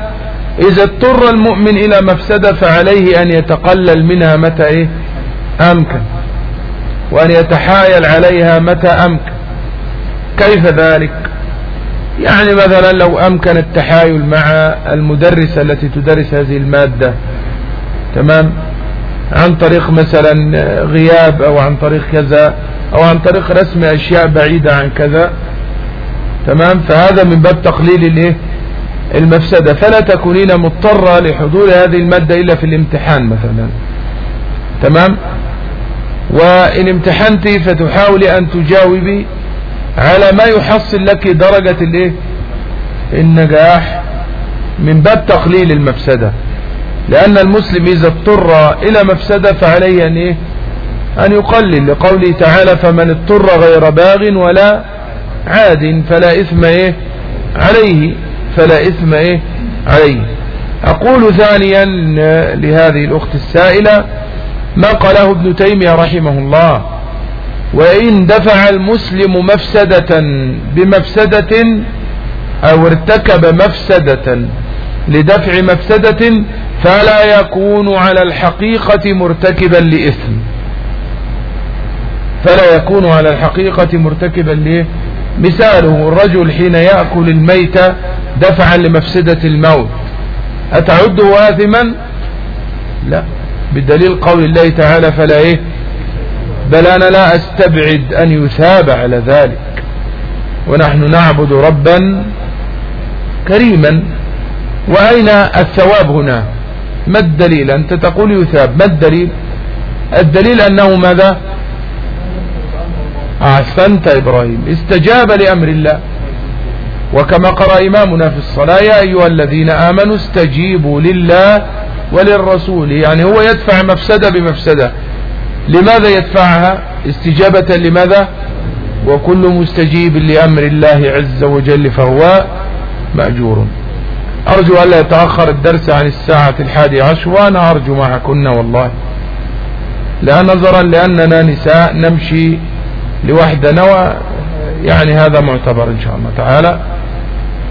A: إذا اضطر المؤمن إلى مفسدة فعليه أن يتقلل منها متى إيه؟ أمكن. وأن يتحايل عليها متى أمكن. كيف ذلك؟ يعني مثلا لو أمكن التحايل مع المدرسة التي تدرس هذه المادة تمام؟ عن طريق مثلا غياب أو عن طريق كذا أو عن طريق رسم أشياء بعيدة عن كذا. تمام؟ فهذا من باب تقليل الايه المفسدة. فلا تكونين مضطرة لحضور هذه المادة إلا في الامتحان مثلا. تمام؟ وإن امتحنت فتحاولي أن تجاوبي على ما يحصل لك درجة الايه النجاح من باب تقليل المفسدة. لأن المسلم إذا اضطر إلى مفسدة فعليه أن, إيه؟ أن يقلل لقوله تعالى فمن اضطر غير باغ ولا عاد فلا إثم إيه؟ عليه فلا إثم إيه؟ عليه. أقول ثانيا لهذه الأخت السائلة ما قاله ابن تيمية رحمه الله وإن دفع المسلم مفسدة بمفسدة أو ارتكب مفسدة لدفع مفسدة فلا يكون على الحقيقة مرتكبا لإثم. فلا يكون على الحقيقة مرتكبا لإثم مثاله الرجل حين يأكل الميت دفعا لمفسدة الموت. أتعده آثما لا. بدليل قول الله تعالى فلا إيه؟ بل أنا لا أستبعد أن يثاب على ذلك. ونحن نعبد ربا كريما. وأين الثواب هنا؟ ما الدليل؟ أنت تقول يثاب. ما الدليل؟ الدليل أنه ماذا؟ أحسنت إبراهيم. استجاب لأمر الله. وكما قرأ إمامنا في الصلاة يا أيها الذين آمنوا استجيبوا لله وللرسول. يعني هو يدفع مفسدة بمفسدة. لماذا يدفعها؟ استجابة لماذا؟ وكل مستجيب لأمر الله عز وجل فهو مأجور. أرجو ألا يتأخر الدرس عن الساعة الحادية عشر وأنا أرجو معكن والله. لا نظرا لأننا نساء نمشي لوحدنا يعني هذا معتبر إن شاء الله تعالى.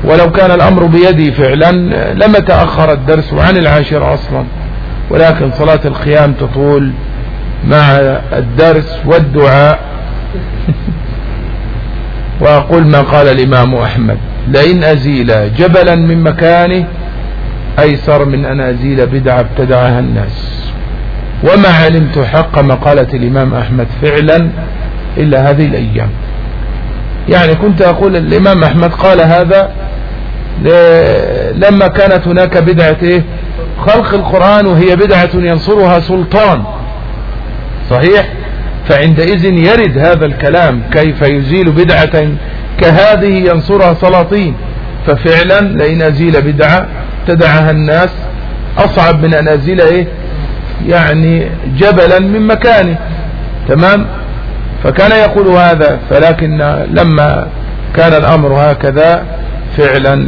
A: ولو كان الأمر بيدي فعلا لما تأخر الدرس عن العاشر أصلا. ولكن صلاة القيام تطول مع الدرس والدعاء. وأقول ما قال الإمام أحمد لئن أزيل جبلا من مكانه أيسر من أن أزيل بدعة ابتدعها الناس. وما علمت حق مقالة الإمام أحمد فعلا إلا هذه الأيام. يعني كنت أقول الإمام أحمد قال هذا لما كانت هناك بدعة إيه؟ خلق القرآن وهي بدعة ينصرها سلطان. صحيح؟ فعندئذ يرد هذا الكلام كيف يزيل بدعة كهذه ينصرها سلاطين. ففعلا لئن أزيل بدعة تدعها الناس. أصعب من أن أزيل إيه؟ يعني جبلا من مكانه. تمام؟ فكان يقول هذا فلكن لما كان الأمر هكذا فعلا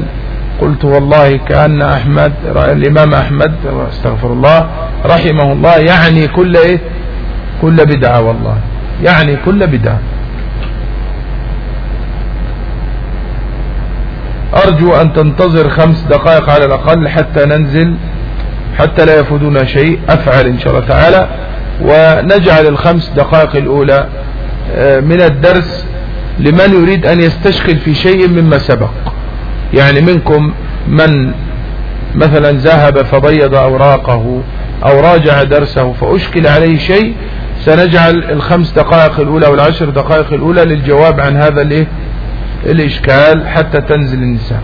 A: قلت والله كأن أحمد الإمام أحمد استغفر الله رحمه الله يعني كل إيه؟ كل بدعة والله يعني كل بدعة. أرجو أن تنتظر خمس دقائق على الأقل حتى ننزل حتى لا يفوتنا شيء أفعل إن شاء الله تعالى ونجعل الخمس دقائق الأولى من الدرس لمن يريد أن يستشغل في شيء مما سبق. يعني منكم من مثلا ذهب فبيض أوراقه أو راجع درسه فأشكل عليه شيء سنجعل الخمس دقائق الأولى والعشر دقائق الأولى للجواب عن هذا الإشكال حتى تنزل النساء.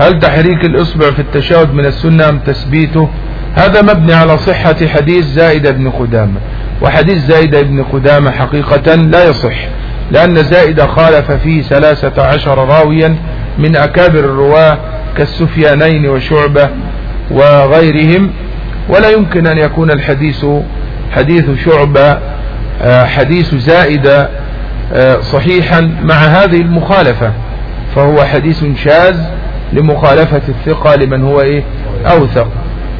A: هل تحريك الإصبع في التشهد من السنة أم تثبيته؟ هذا مبني على صحة حديث زائد بن قدامة. وحديث زائد بن قدامة حقيقة لا يصح لأن زائد خالف فيه ثلاثة عشر راويا من أكابر الرواة كالسفيانين وشعبة وغيرهم. ولا يمكن أن يكون الحديث حديث شعبة آه، حديث زائد آه، صحيحا مع هذه المخالفة. فهو حديث شاذ لمخالفة الثقة لمن هو إيه؟ أوثق.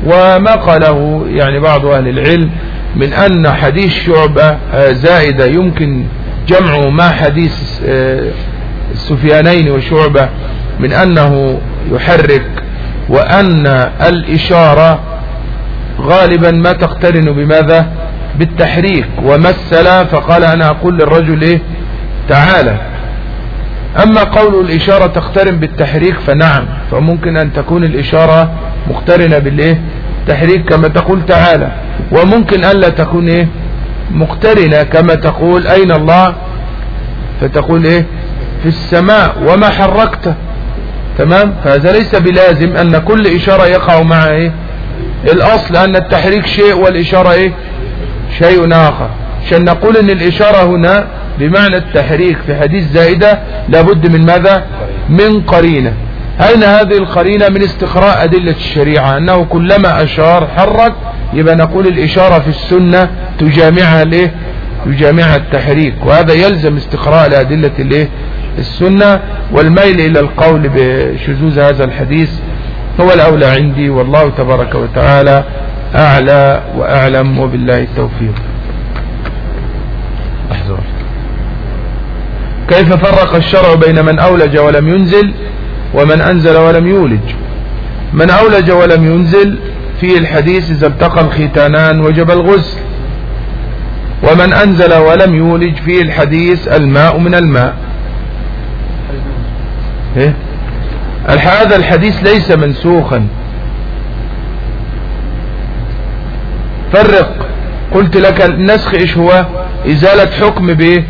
A: وما قاله يعني بعض أهل العلم من أن حديث شعبة آه، زائدة يمكن جمعه مع حديث السفيانين وشعبة من أنه يحرك وأن الإشارة غالبا ما تقترن بماذا؟ بالتحريك. ومثل فقال أنا أقول للرجل إيه؟ تعالى. أما قول الإشارة تقترن بالتحريك فنعم فممكن أن تكون الإشارة مقترنة بالإيه؟ تحريك كما تقول تعالى. وممكن ألا تكون إيه؟ مقترنة كما تقول أين الله؟ فتقول إيه؟ في السماء وما حركته تمام؟ فهذا ليس بلازم أن كل إشارة يقع مع إيه؟ الأصل أن التحريك شيء والإشارة إيه؟ شيء آخر. عشان نقول إن الإشارة هنا بمعنى التحريك في حديث زائدة لابد من ماذا؟ من قرينة. اين هذه القرينة من استقراء أدلة الشريعة أنه كلما أشار حرك يبقى نقول الإشارة في السنة تجامعها الايه تجامعها التحريك. وهذا يلزم استقراء لادلة الايه السنة. والميل إلى القول بشذوذ هذا الحديث هو الأولى عندي. والله تبارك وتعالى أعلى وأعلم. وبالله التوفيق. أحزر كيف فرق الشرع بين من أولج ولم ينزل ومن أنزل ولم يولج؟ من أولج ولم ينزل في الحديث إذا التقى الختانان وجب الغسل. ومن أنزل ولم يولج في الحديث الماء من الماء. إيه؟ هذا الحديث ليس منسوخا. فرق. قلت لك النسخ إيش هو؟ إزالة حكم بايه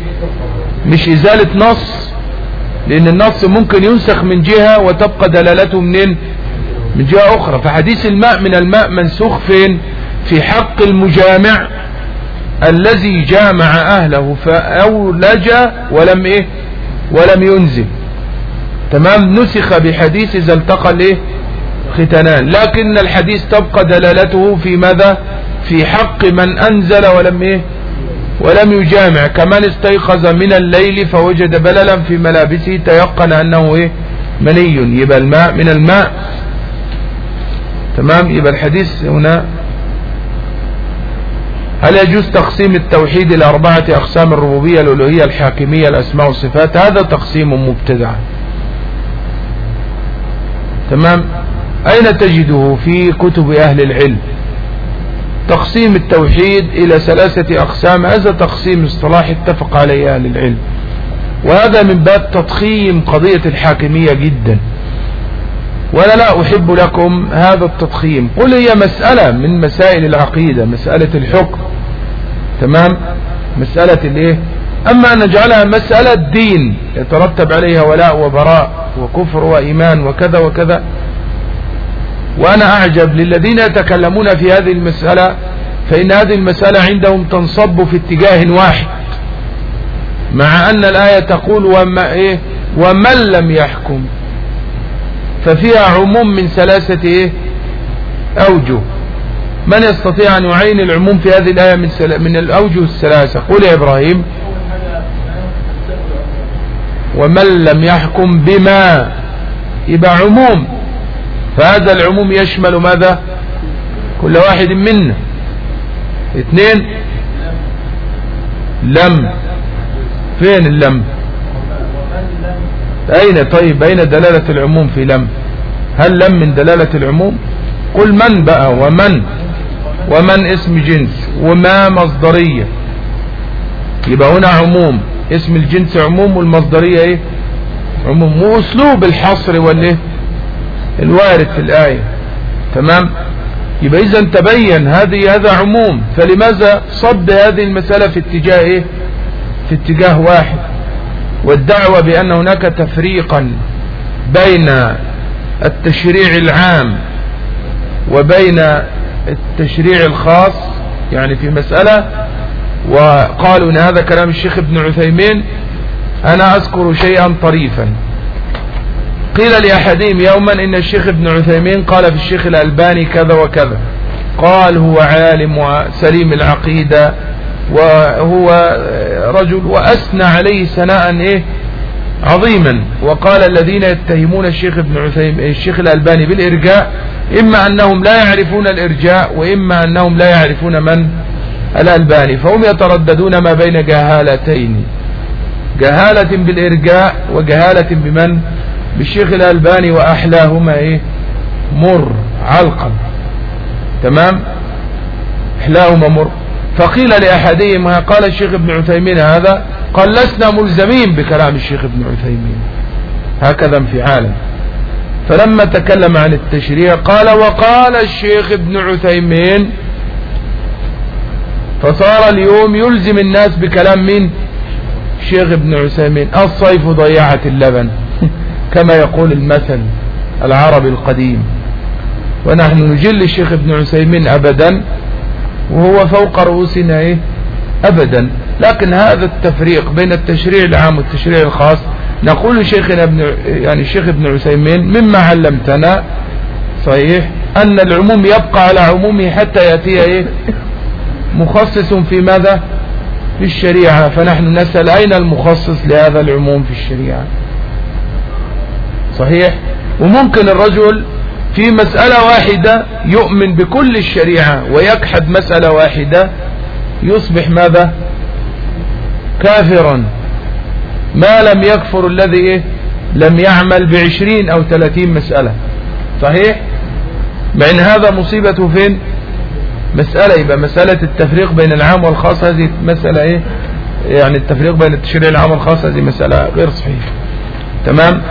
A: مش إزالة نص لأن النص ممكن ينسخ من جهة وتبقى دلالته منين؟ من جهة أخرى. فحديث الماء من الماء منسوخ فين؟ في حق المجامع الذي جامع أهله فأولج ولم إيه؟ ولم ينزل. تمام؟ نسخ بحديث إذا التقى الايه ختنان لكن الحديث تبقى دلالته في ماذا؟ في حق من أنزل ولم إيه؟ ولم يجامع. كمن استيقظ من الليل فوجد بللا في ملابسه تيقن أنه إيه؟ مني. يبقى الماء من الماء. تمام؟ يبقى الحديث هنا. هل يجوز تقسيم التوحيد إلى أربعة أقسام؟ الربوبية الألوهية الحاكمية الأسماء والصفات. هذا تقسيم مبتدع. تمام؟ أين تجده في كتب أهل العلم؟ تقسيم التوحيد إلى ثلاثة أقسام. هذا تقسيم اصطلاح اتفق عليه أهل العلم. وهذا من باب تضخيم قضية الحاكمية جدا. وأنا لا أحب لكم هذا التضخيم. قل هي مسألة من مسائل العقيدة مسألة الحكم. تمام؟ مسألة الإيه؟ أما أن نجعلها مسألة دين يترتب عليها ولاء وبراء وكفر وإيمان وكذا وكذا. وأنا أعجب للذين يتكلمون في هذه المسألة فإن هذه المسألة عندهم تنصب في اتجاه واحد مع أن الآية تقول وما إيه ومن لم يحكم ففيها عموم من ثلاثة إيه أوجه. من يستطيع أن يعين العموم في هذه الآية من. من الأوجه الثلاثة؟ قول يا إبراهيم. ومن لم يحكم بما يبقى عموم. فهذا العموم يشمل ماذا؟ كل واحد منا. اثنين لم. فين اللم؟ أين؟ طيب أين دلالة العموم في لم؟ هل لم من دلالة العموم؟ قل من بقى ومن؟ ومن اسم جنس؟ وما مصدرية؟ يبقى هنا عموم. اسم الجنس عموم والمصدرية إيه؟ عموم. وأسلوب الحصر والإيه؟ الوارد في الآية. تمام؟ يبقى إذا تبين هذه هذا عموم. فلماذا صد هذه المسألة في اتجاه إيه؟ في اتجاه واحد. والدعوة بأن هناك تفريقا بين التشريع العام وبين التشريع الخاص يعني في مسألة وقالوا إن هذا كلام الشيخ ابن عثيمين أنا أذكر شيئا طريفا. قيل لأحدهم يوما إن الشيخ ابن عثيمين قال في الشيخ الألباني كذا وكذا. قال هو عالم وسليم العقيدة وهو رجل وأثنى عليه ثناء إيه؟ عظيما. وقال الذين يتهمون الشيخ ابن عثيمين الشيخ الألباني بالإرجاء إما أنهم لا يعرفون الإرجاء وإما أنهم لا يعرفون من؟ الألباني. فهم يترددون ما بين جهالتين. جهالة بالإرجاء وجهالة بمن؟ بالشيخ الألباني وأحلاهما إيه؟ مر علقا تمام؟ أحلاهما مر. فقيل لأحدهما قال الشيخ ابن عثيمين هذا قال لسنا ملزمين بكلام الشيخ ابن عثيمين. هكذا انفعالا. فلما تكلم عن التشريع قال وقال الشيخ ابن عثيمين فصار اليوم يلزم الناس بكلام مين؟ الشيخ ابن عثيمين. الصيف ضيعت اللبن. كما يقول المثل العربي القديم. ونحن نجل الشيخ ابن عثيمين أبدا وهو فوق رؤوسنا إيه؟ أبدا. لكن هذا التفريق بين التشريع العام والتشريع الخاص نقول شيخنا ابن يعني الشيخ ابن عثيمين مما علمتنا صحيح أن العموم يبقى على عمومه حتى يأتي إيه؟ مخصص في ماذا؟ في الشريعة. فنحن نسأل أين المخصص لهذا العموم في الشريعة؟ صحيح؟ وممكن الرجل في مسألة واحدة يؤمن بكل الشريعة ويكحد مسألة واحدة يصبح ماذا؟ كافرا. ما لم يكفر الذي إيه؟ لم يعمل بعشرين أو ثلاثين مسألة. صحيح؟ مع إن هذا مصيبته فين؟ مسألة يبقى مسألة التفريق بين العام والخاص هذه مسألة إيه؟ يعني التفريق بين التشريع العام والخاص هذه مسألة غير صحيحة. تمام؟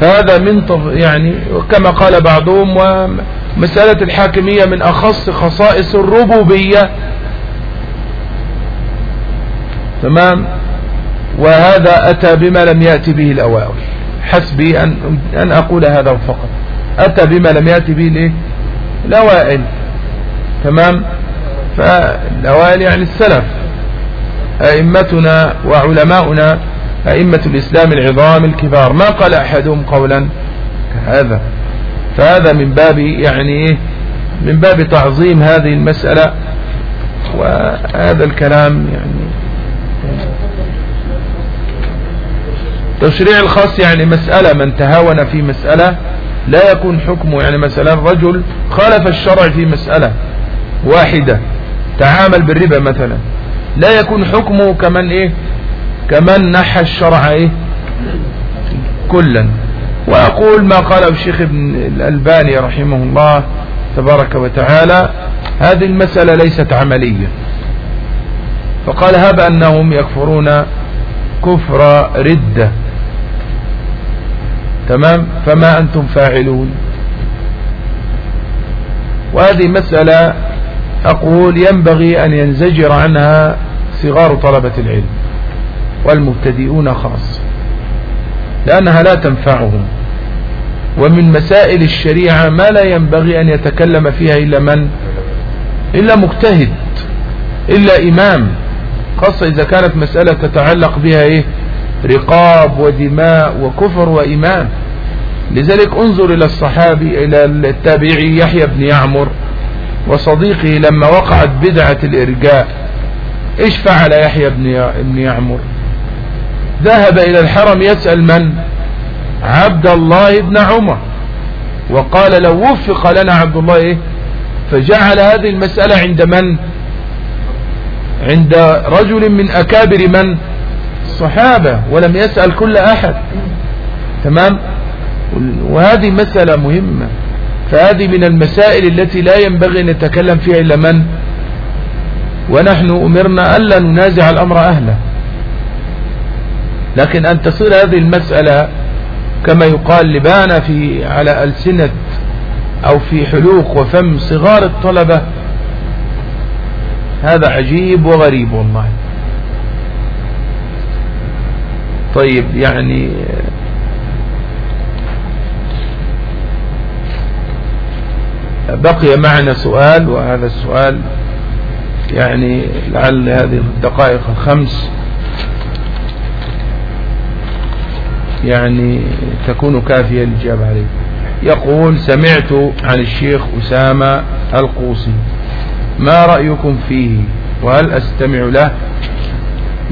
A: هذا من يعني كما قال بعضهم ومسألة الحاكمية من أخص خصائص الربوبية. تمام؟ وهذا أتى بما لم يأتي به الأوائل. حسبي أن, أن أقول هذا فقط. أتى بما لم يأتي به؟ الأوائل. تمام؟ فالأوائل يعني السلف. أئمتنا وعلماؤنا أئمة الإسلام العظام الكبار. ما قال أحدهم قولا؟ كهذا. فهذا من باب يعني إيه؟ من باب تعظيم هذه المسألة. وهذا الكلام يعني تشريع الخاص يعني مسألة. من تهاون في مسألة لا يكون حكمه. يعني مثلا رجل خالف الشرع في مسألة واحدة تعامل بالربا مثلا لا يكون حكمه كمن إيه؟ كمن نحى الشرع إيه؟ كلا. وأقول ما قاله الشيخ ابن الألباني رحمه الله تبارك وتعالى هذه المسألة ليست عملية. فقال هب أنهم يكفرون كفر ردة. تمام؟ فما أنتم فاعلون؟ وهذه مسألة أقول ينبغي أن ينزجر عنها صغار طلبة العلم. والمبتدئون خاصة لأنها لا تنفعهم. ومن مسائل الشريعة ما لا ينبغي أن يتكلم فيها إلا من؟ إلا مجتهد إلا إمام. خاصة إذا كانت مسألة تتعلق بها إيه؟ رقاب ودماء وكفر وإيمان. لذلك انظر إلى الصحابي إلى التابعي يحيى بن يعمر وصديقه لما وقعت بدعة الإرجاء. إيش فعل يحيى بن يعمر؟ ذهب إلى الحرم يسأل من؟ عبد الله بن عمر. وقال لو وفق لنا عبد الله إيه؟ فجعل هذه المسألة عند من؟ عند رجل من أكابر من؟ الصحابة ولم يسأل كل أحد. تمام؟ وهذه مسألة مهمة. فهذه من المسائل التي لا ينبغي أن نتكلم فيها إلا من؟ ونحن أمرنا ألا ننازع الأمر أهله. لكن أن تصير هذه المسألة كما يقال لبان في على ألسنة أو في حلوق وفم صغار الطلبة هذا عجيب وغريب والله. طيب يعني بقي معنا سؤال وهذا السؤال يعني لعل هذه الدقائق الخمس. يعني تكون كافية للإجابة عليه. يقول سمعت عن الشيخ أسامة القوصي. ما رأيكم فيه؟ وهل أستمع له؟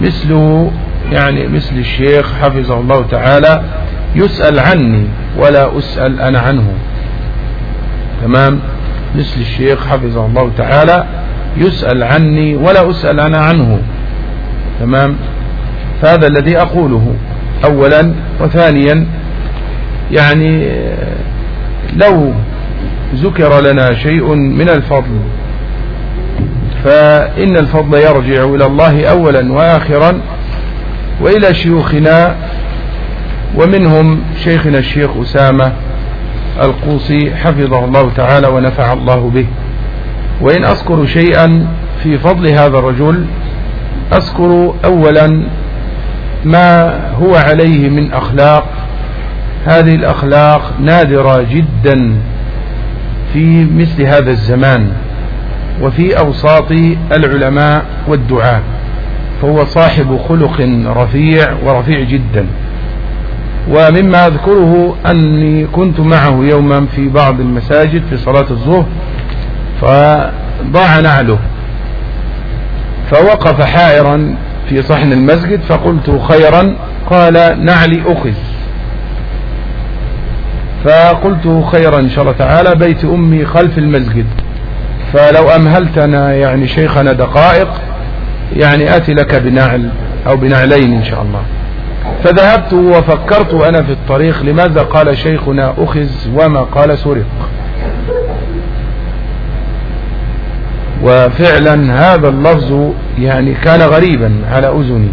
A: مثله يعني مثل الشيخ حفظه الله تعالى يسأل عني ولا أسأل أنا عنه. تمام؟ مثل الشيخ حفظه الله تعالى يسأل عني ولا أسأل أنا عنه. تمام؟ فهذا الذي أقوله. أولا وثانيا يعني لو ذكر لنا شيء من الفضل فإن الفضل يرجع إلى الله أولا وآخرا وإلى شيوخنا ومنهم شيخنا الشيخ أسامة القوصي حفظه الله تعالى ونفع الله به. وإن أذكر شيئا في فضل هذا الرجل أذكر أولا ما هو عليه من أخلاق. هذه الأخلاق نادرة جدا في مثل هذا الزمان وفي أوساط العلماء والدعاء فهو صاحب خلق رفيع ورفيع جدا. ومما أذكره أني كنت معه يوما في بعض المساجد في صلاة الظهر فضاع نعله فوقف حائرا في صحن المسجد فقلت خيرا قال نعلي أخذ فقلت خيرا إن شاء الله تعالى بيت أمي خلف المسجد. فلو أمهلتنا يعني شيخنا دقائق يعني آتي لك بنعل أو بنعلين إن شاء الله. فذهبت وفكرت أنا في الطريق لماذا قال شيخنا أخذ وما قال سرق؟ وفعلا هذا اللفظ يعني كان غريبا على أذني.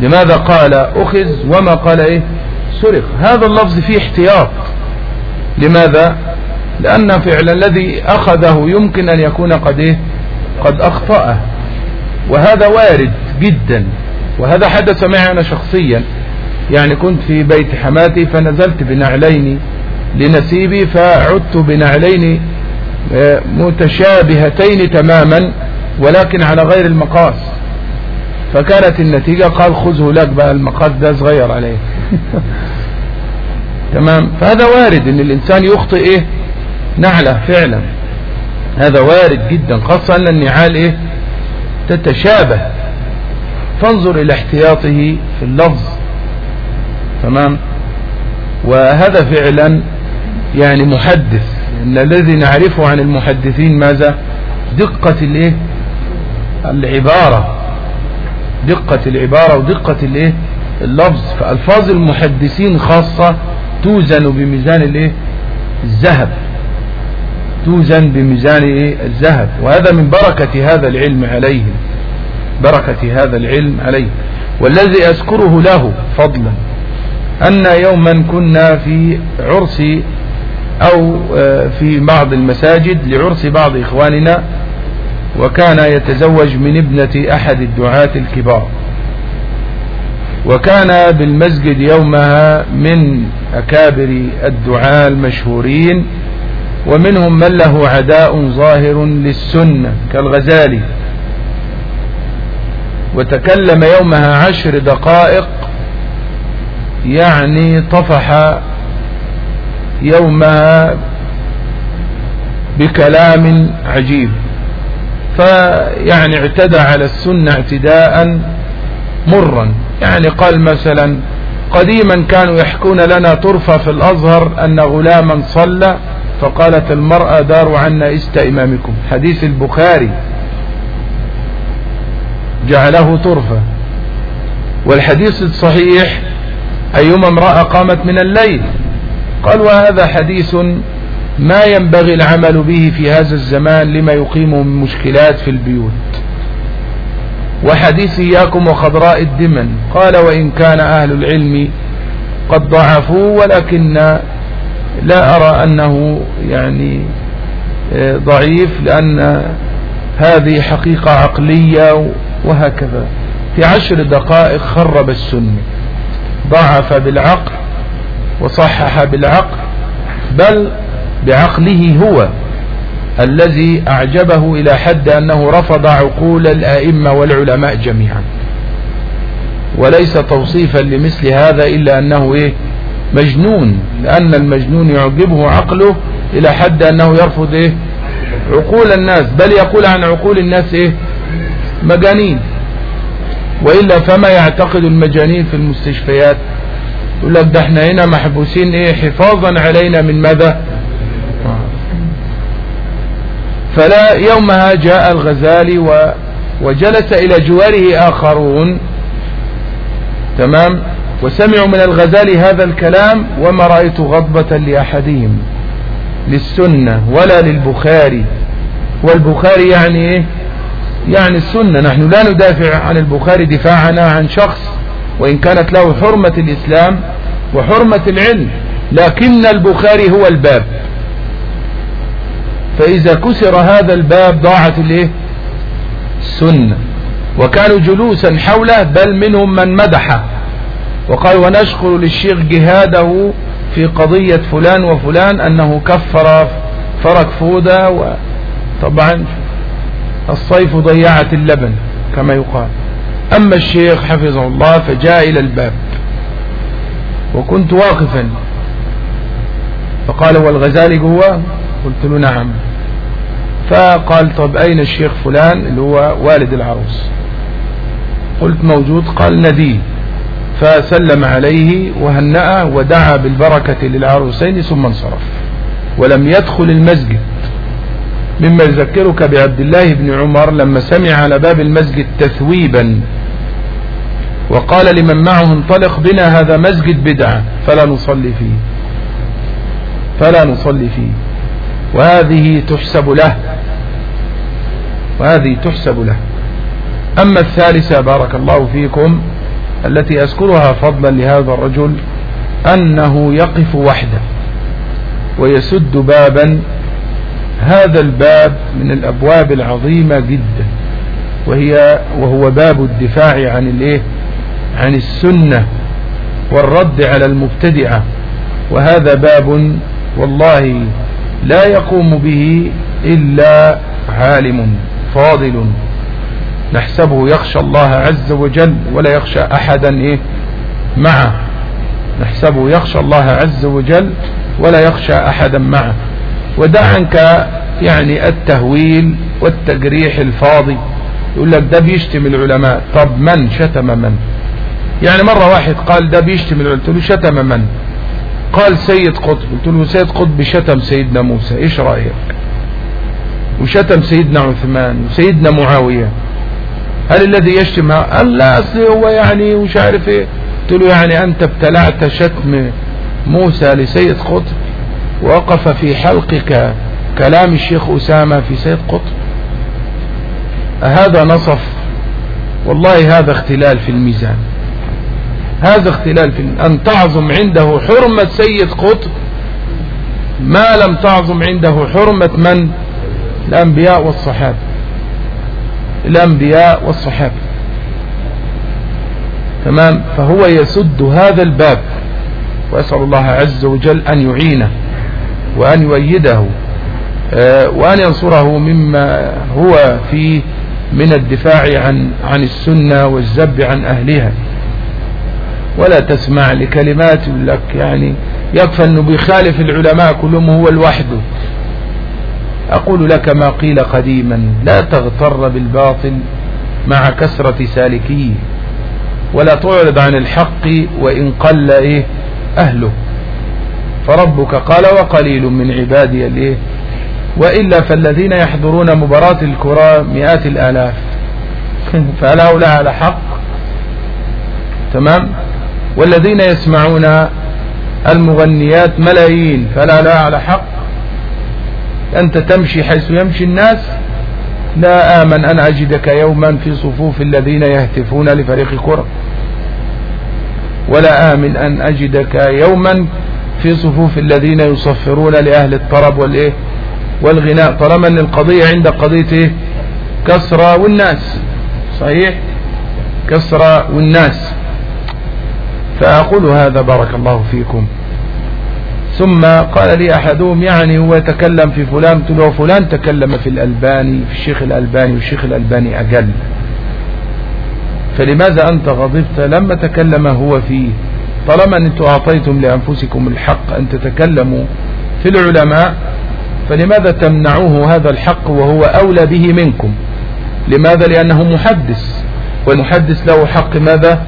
A: لماذا قال أخذ وما قال إيه؟ سرق. هذا اللفظ فيه احتياط. لماذا؟ لأن فعل الذي أخذه يمكن أن يكون قد إيه؟ قد أخطأه. وهذا وارد جدا. وهذا حدث معي أنا شخصيا. يعني كنت في بيت حماتي فنزلت بنعلين لنسيبي فعدت بنعلين متشابهتين تماما ولكن على غير المقاس. فكانت النتيجة قال خذه لك بقى المقاس ده صغير عليه. تمام؟ فهذا وارد إن الإنسان يخطئ إيه؟ نعلة فعلا. هذا وارد جدا خاصة أن النعال إيه؟ تتشابه. فانظر إلى احتياطه في اللفظ. تمام؟ وهذا فعلا يعني محدث. ان الذي نعرفه عن المحدثين ماذا؟ دقة الإيه؟ العبارة. دقة العبارة ودقة الإيه؟ اللفظ. فألفاظ المحدثين خاصة توزن بميزان الإيه؟ الذهب. توزن بميزان إيه؟ الذهب. وهذا من بركة هذا العلم عليه. بركة هذا العلم عليه. والذي أذكره له فضلا أن يوما كنا في عرس أو آه، في بعض المساجد لعرس بعض إخواننا وكان يتزوج من ابنة أحد الدعاة الكبار. وكان بالمسجد يومها من أكابر الدعاة المشهورين ومنهم من له عداء ظاهر للسنة كالغزالي. وتكلم يومها عشر دقائق يعني طفح يومها بكلام عجيب. فيعني اعتدى على السنة اعتداء مرا. يعني قال مثلا قديما كانوا يحكون لنا طرفة في الأزهر أن غلاما صلى فقالت المرأة دار عنا إست إمامكم. حديث البخاري جعله طرفة. والحديث الصحيح أيما امرأة قامت من الليل قال وهذا حديث ما ينبغي العمل به في هذا الزمان لما يقيم من مشكلات في البيوت. وحديث إياكم وخضراء الدمن. قال وإن كان أهل العلم قد ضعفوا ولكن لا أرى أنه يعني آه، ضعيف لأن هذه حقيقة عقلية وهكذا. في عشر دقائق خرب السنة ضعف بالعقل. وصحح بالعقل بل بعقله هو الذي أعجبه إلى حد أنه رفض عقول الآئمة والعلماء جميعا. وليس توصيفا لمثل هذا إلا أنه إيه؟ مجنون لأن المجنون يعجبه عقله إلى حد أنه يرفض إيه؟ عقول الناس بل يقول عن عقول الناس إيه؟ مجانين. وإلا فما يعتقد المجانين في المستشفيات يقول لك ده إحنا هنا محبوسين إيه حفاظا علينا من ماذا؟ فلا يومها جاء الغزالي و وجلس إلى جواره آخرون. تمام؟ وسمعوا من الغزالي هذا الكلام وما رأيت غضبة لأحدهم. للسنة ولا للبخاري. والبخاري يعني إيه؟ يعني السنة. نحن لا ندافع عن البخاري دفاعنا عن شخص وإن كانت له حرمة الإسلام وحرمة العلم لكن البخاري هو الباب. فإذا كسر هذا الباب ضاعت الإيه؟ السنة. وكانوا جلوسا حوله بل منهم من مدحه وقال ونشكر للشيخ جهاده في قضية فلان وفلان أنه كفر فرق فودة وطبعا الصيف ضيعت اللبن كما يقال. أما الشيخ حفظه الله فجاء إلى الباب. وكنت واقفا. فقال هو؟ الغزالي جوا قلت له نعم. فقال طب أين الشيخ فلان؟ اللي هو والد العروس. قلت موجود؟ قال نديه فسلم عليه وهنأه ودعا بالبركة للعروسين ثم انصرف. ولم يدخل المسجد. مما يذكرك بعبد الله بن عمر لما سمع على باب المسجد تثويبا. وقال لمن معه انطلق بنا هذا مسجد بدعة. فلا نصلي فيه. فلا نصلي فيه. وهذه تحسب له. وهذه تحسب له. أما الثالثة بارك الله فيكم التي أذكرها فضلا لهذا الرجل أنه يقف وحده ويسد بابا. هذا الباب من الأبواب العظيمة جدا. وهي وهو باب الدفاع عن الإيه؟ عن السنة والرد على المبتدعة وهذا باب والله لا يقوم به إلا عالم فاضل. نحسبه يخشى الله عز وجل ولا يخشى أحدا إيه؟ معه. نحسبه يخشى الله عز وجل ولا يخشى أحدا معه. ودع عنك يعني التهويل والتجريح الفاضي. يقول لك ده بيشتم العلماء. طب من شتم من؟ يعني مرة واحد قال ده بيشتم قلت له شتم من؟ قال سيد قطب. قلت له سيد قطب شتم سيدنا موسى. إيش رأيك؟ وشتم سيدنا عثمان وسيدنا معاوية. هل الذي يشتم؟ قال لا أصل هو يعني وش عارف إيه. قلت له يعني أنت ابتلعت شتم موسى لسيد قطب وقف في حلقك كلام الشيخ أسامة في سيد قطب؟ هذا نصف؟ والله هذا اختلال في الميزان. هذا اختلال في أن تعظم عنده حرمة سيد قطب. ما لم تعظم عنده حرمة من؟ الأنبياء والصحابة. الأنبياء والصحابة. تمام؟ فهو يسد هذا الباب. وأسأل الله عز وجل أن يعينه وأن يؤيده آه، وأن ينصره مما هو فيه من الدفاع عن عن السنة والزب عن أهلها. ولا تسمع لكلمات لك يعني يكفى أنه بيخالف العلماء كلهم هو لوحده. أقول لك ما قيل قديما لا تغتر بالباطل مع كثرة سالكيه ولا تعرض عن الحق وإن قل إيه أهله. فربك قال وقليل من عبادي الإيه وإلا فالذين يحضرون مباراة الكرة مئات الآلاف. فهؤلاء على حق. تمام؟ والذين يسمعون المغنيات ملايين فلا لا على حق. أنت تمشي حيث يمشي الناس. لا آمن أن أجدك يوما في صفوف الذين يهتفون لفريق كرة ولا آمن أن أجدك يوما في صفوف الذين يصفرون لأهل الطرب والإيه؟ والغناء. طالما أن القضية عندك قضية إيه؟ كسرى والناس. صحيح؟ كسرى والناس. فأقول هذا بارك الله فيكم. ثم قال لي أحدهم يعني هو يتكلم في فلان قلت له فلان تكلم في الألباني في الشيخ الألباني والشيخ الألباني أقل. فلماذا أنت غضبت لما تكلم هو فيه؟ طالما أنتم أعطيتم لأنفسكم الحق أن تتكلموا في العلماء فلماذا تمنعوه هذا الحق وهو أولى به منكم؟ لماذا؟ لأنه محدث. والمحدث له حق ماذا؟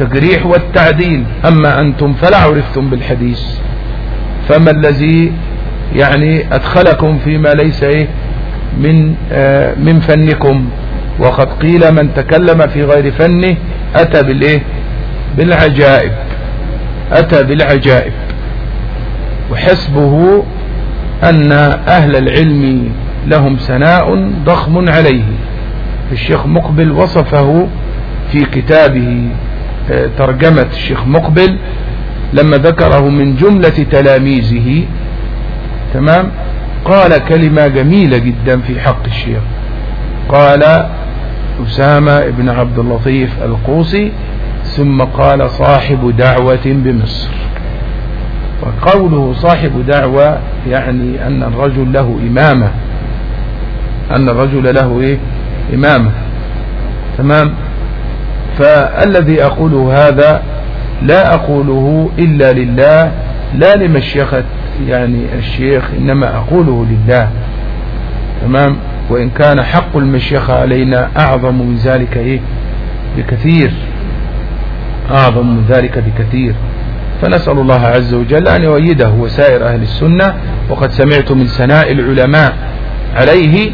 A: التجريح والتعديل. أما أنتم فلا عرفتم بالحديث. فما الذي يعني أدخلكم فيما ليس إيه من آه من فنكم؟ وقد قيل من تكلم في غير فنه أتى بالإيه؟ بالعجائب. أتى بالعجائب. وحسبه أن أهل العلم لهم سناء ضخم عليه. الشيخ مقبل وصفه في كتابه ترجمة الشيخ مقبل لما ذكره من جملة تلاميذه. تمام؟ قال كلمة جميلة جدا في حق الشيخ. قال أسامة بن عبد اللطيف القوسي ثم قال صاحب دعوة بمصر. وقوله صاحب دعوة يعني أن الرجل له إمامة. أن الرجل له إيه؟ إمامة. تمام؟ فالذي أقوله هذا لا أقوله إلا لله لا لمشيخة يعني الشيخ إنما أقوله لله. تمام؟ وإن كان حق المشيخة علينا أعظم من ذلك إيه؟ بكثير. أعظم من ذلك بكثير. فنسأل الله عز وجل أن يؤيده وسائر أهل السنة وقد سمعت من سناء العلماء عليه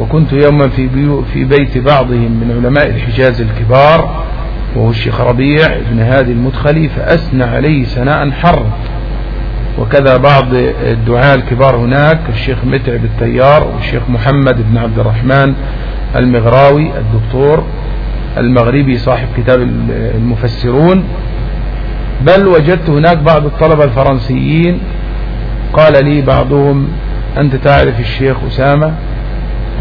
A: وكنت يوما في, بيو في بيت بعضهم من علماء الحجاز الكبار وهو الشيخ ربيع بن هادي المدخلي فأثنى عليه سناء حر. وكذا بعض الدعاء الكبار هناك الشيخ متعب التيار والشيخ محمد بن عبد الرحمن المغراوي الدكتور المغربي صاحب كتاب المفسرون. بل وجدت هناك بعض الطلبة الفرنسيين. قال لي بعضهم أنت تعرف الشيخ أسامة؟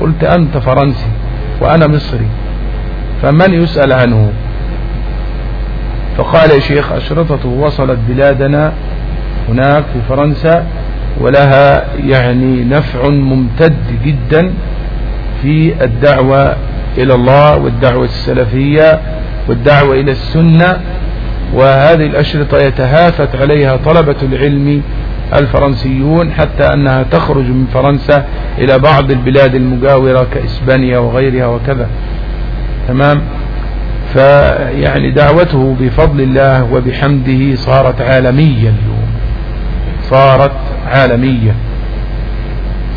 A: قلت أنت فرنسي وأنا مصري فمن يسأل عنه؟ فقال يا شيخ أشرطته وصلت بلادنا هناك في فرنسا ولها يعني نفع ممتد جدا في الدعوة إلى الله والدعوة السلفية والدعوة إلى السنة وهذه الأشرطة يتهافت عليها طلبة العلم الفرنسيون حتى أنها تخرج من فرنسا إلى بعض البلاد المجاورة كإسبانيا وغيرها وكذا. تمام؟ فيعني دعوته بفضل الله وبحمده صارت عالمية اليوم. صارت عالمية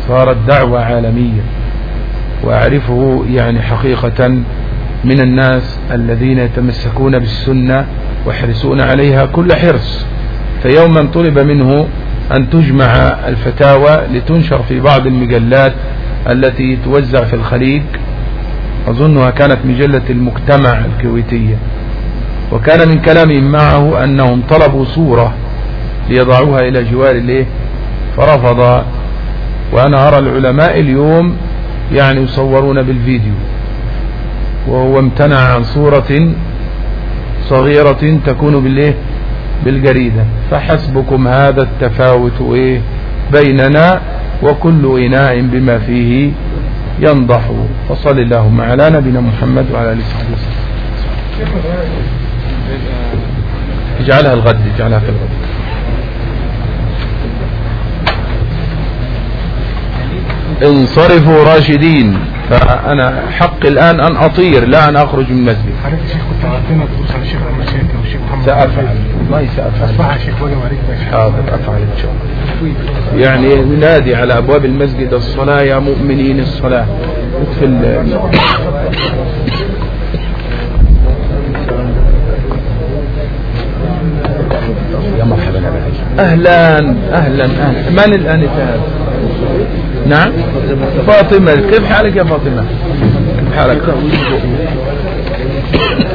A: صارت دعوة عالمية وأعرفه يعني حقيقة من الناس الذين يتمسكون بالسنة ويحرصون عليها كل حرص. فيوما طلب منه أن تجمع الفتاوى لتنشر في بعض المجلات التي توزع في الخليج أظنها كانت مجلة المجتمع الكويتية. وكان من كلامهم معه أنهم طلبوا صورة ليضعوها إلى جوار الإيه؟ فرفض. وأنا أرى العلماء اليوم يعني يصورون بالفيديو. وهو امتنع عن صورة صغيرة تكون بالإيه؟ بالجريدة. فحسبكم هذا التفاوت إيه بيننا وكل إناء بما فيه ينضح. فصل اللهم على نبينا محمد وعلى آله وصحبه وسلم. اجعلها الغد اجعلها في الغد. انصرفوا راشدين. فأنا حق الآن أن أطير لا أن أخرج من المسجد
C: حضرتك شيخ كنت عارفين تدوس على الشيخ المشاكل والشيخ محمد
A: سأفعل. والله سأفعل.
C: أصبح يا شيخ واجب عليك
A: حاضر أفعل إن شاء الله. يعني ننادي على أبواب المسجد الصلاة يا مؤمنين الصلاة. في ال- يا مرحبا يا. أهلا أهلا أهلا. من الآنسة هذا نعم. فاطمة كيف حالك يا فاطمة؟ كيف حالك؟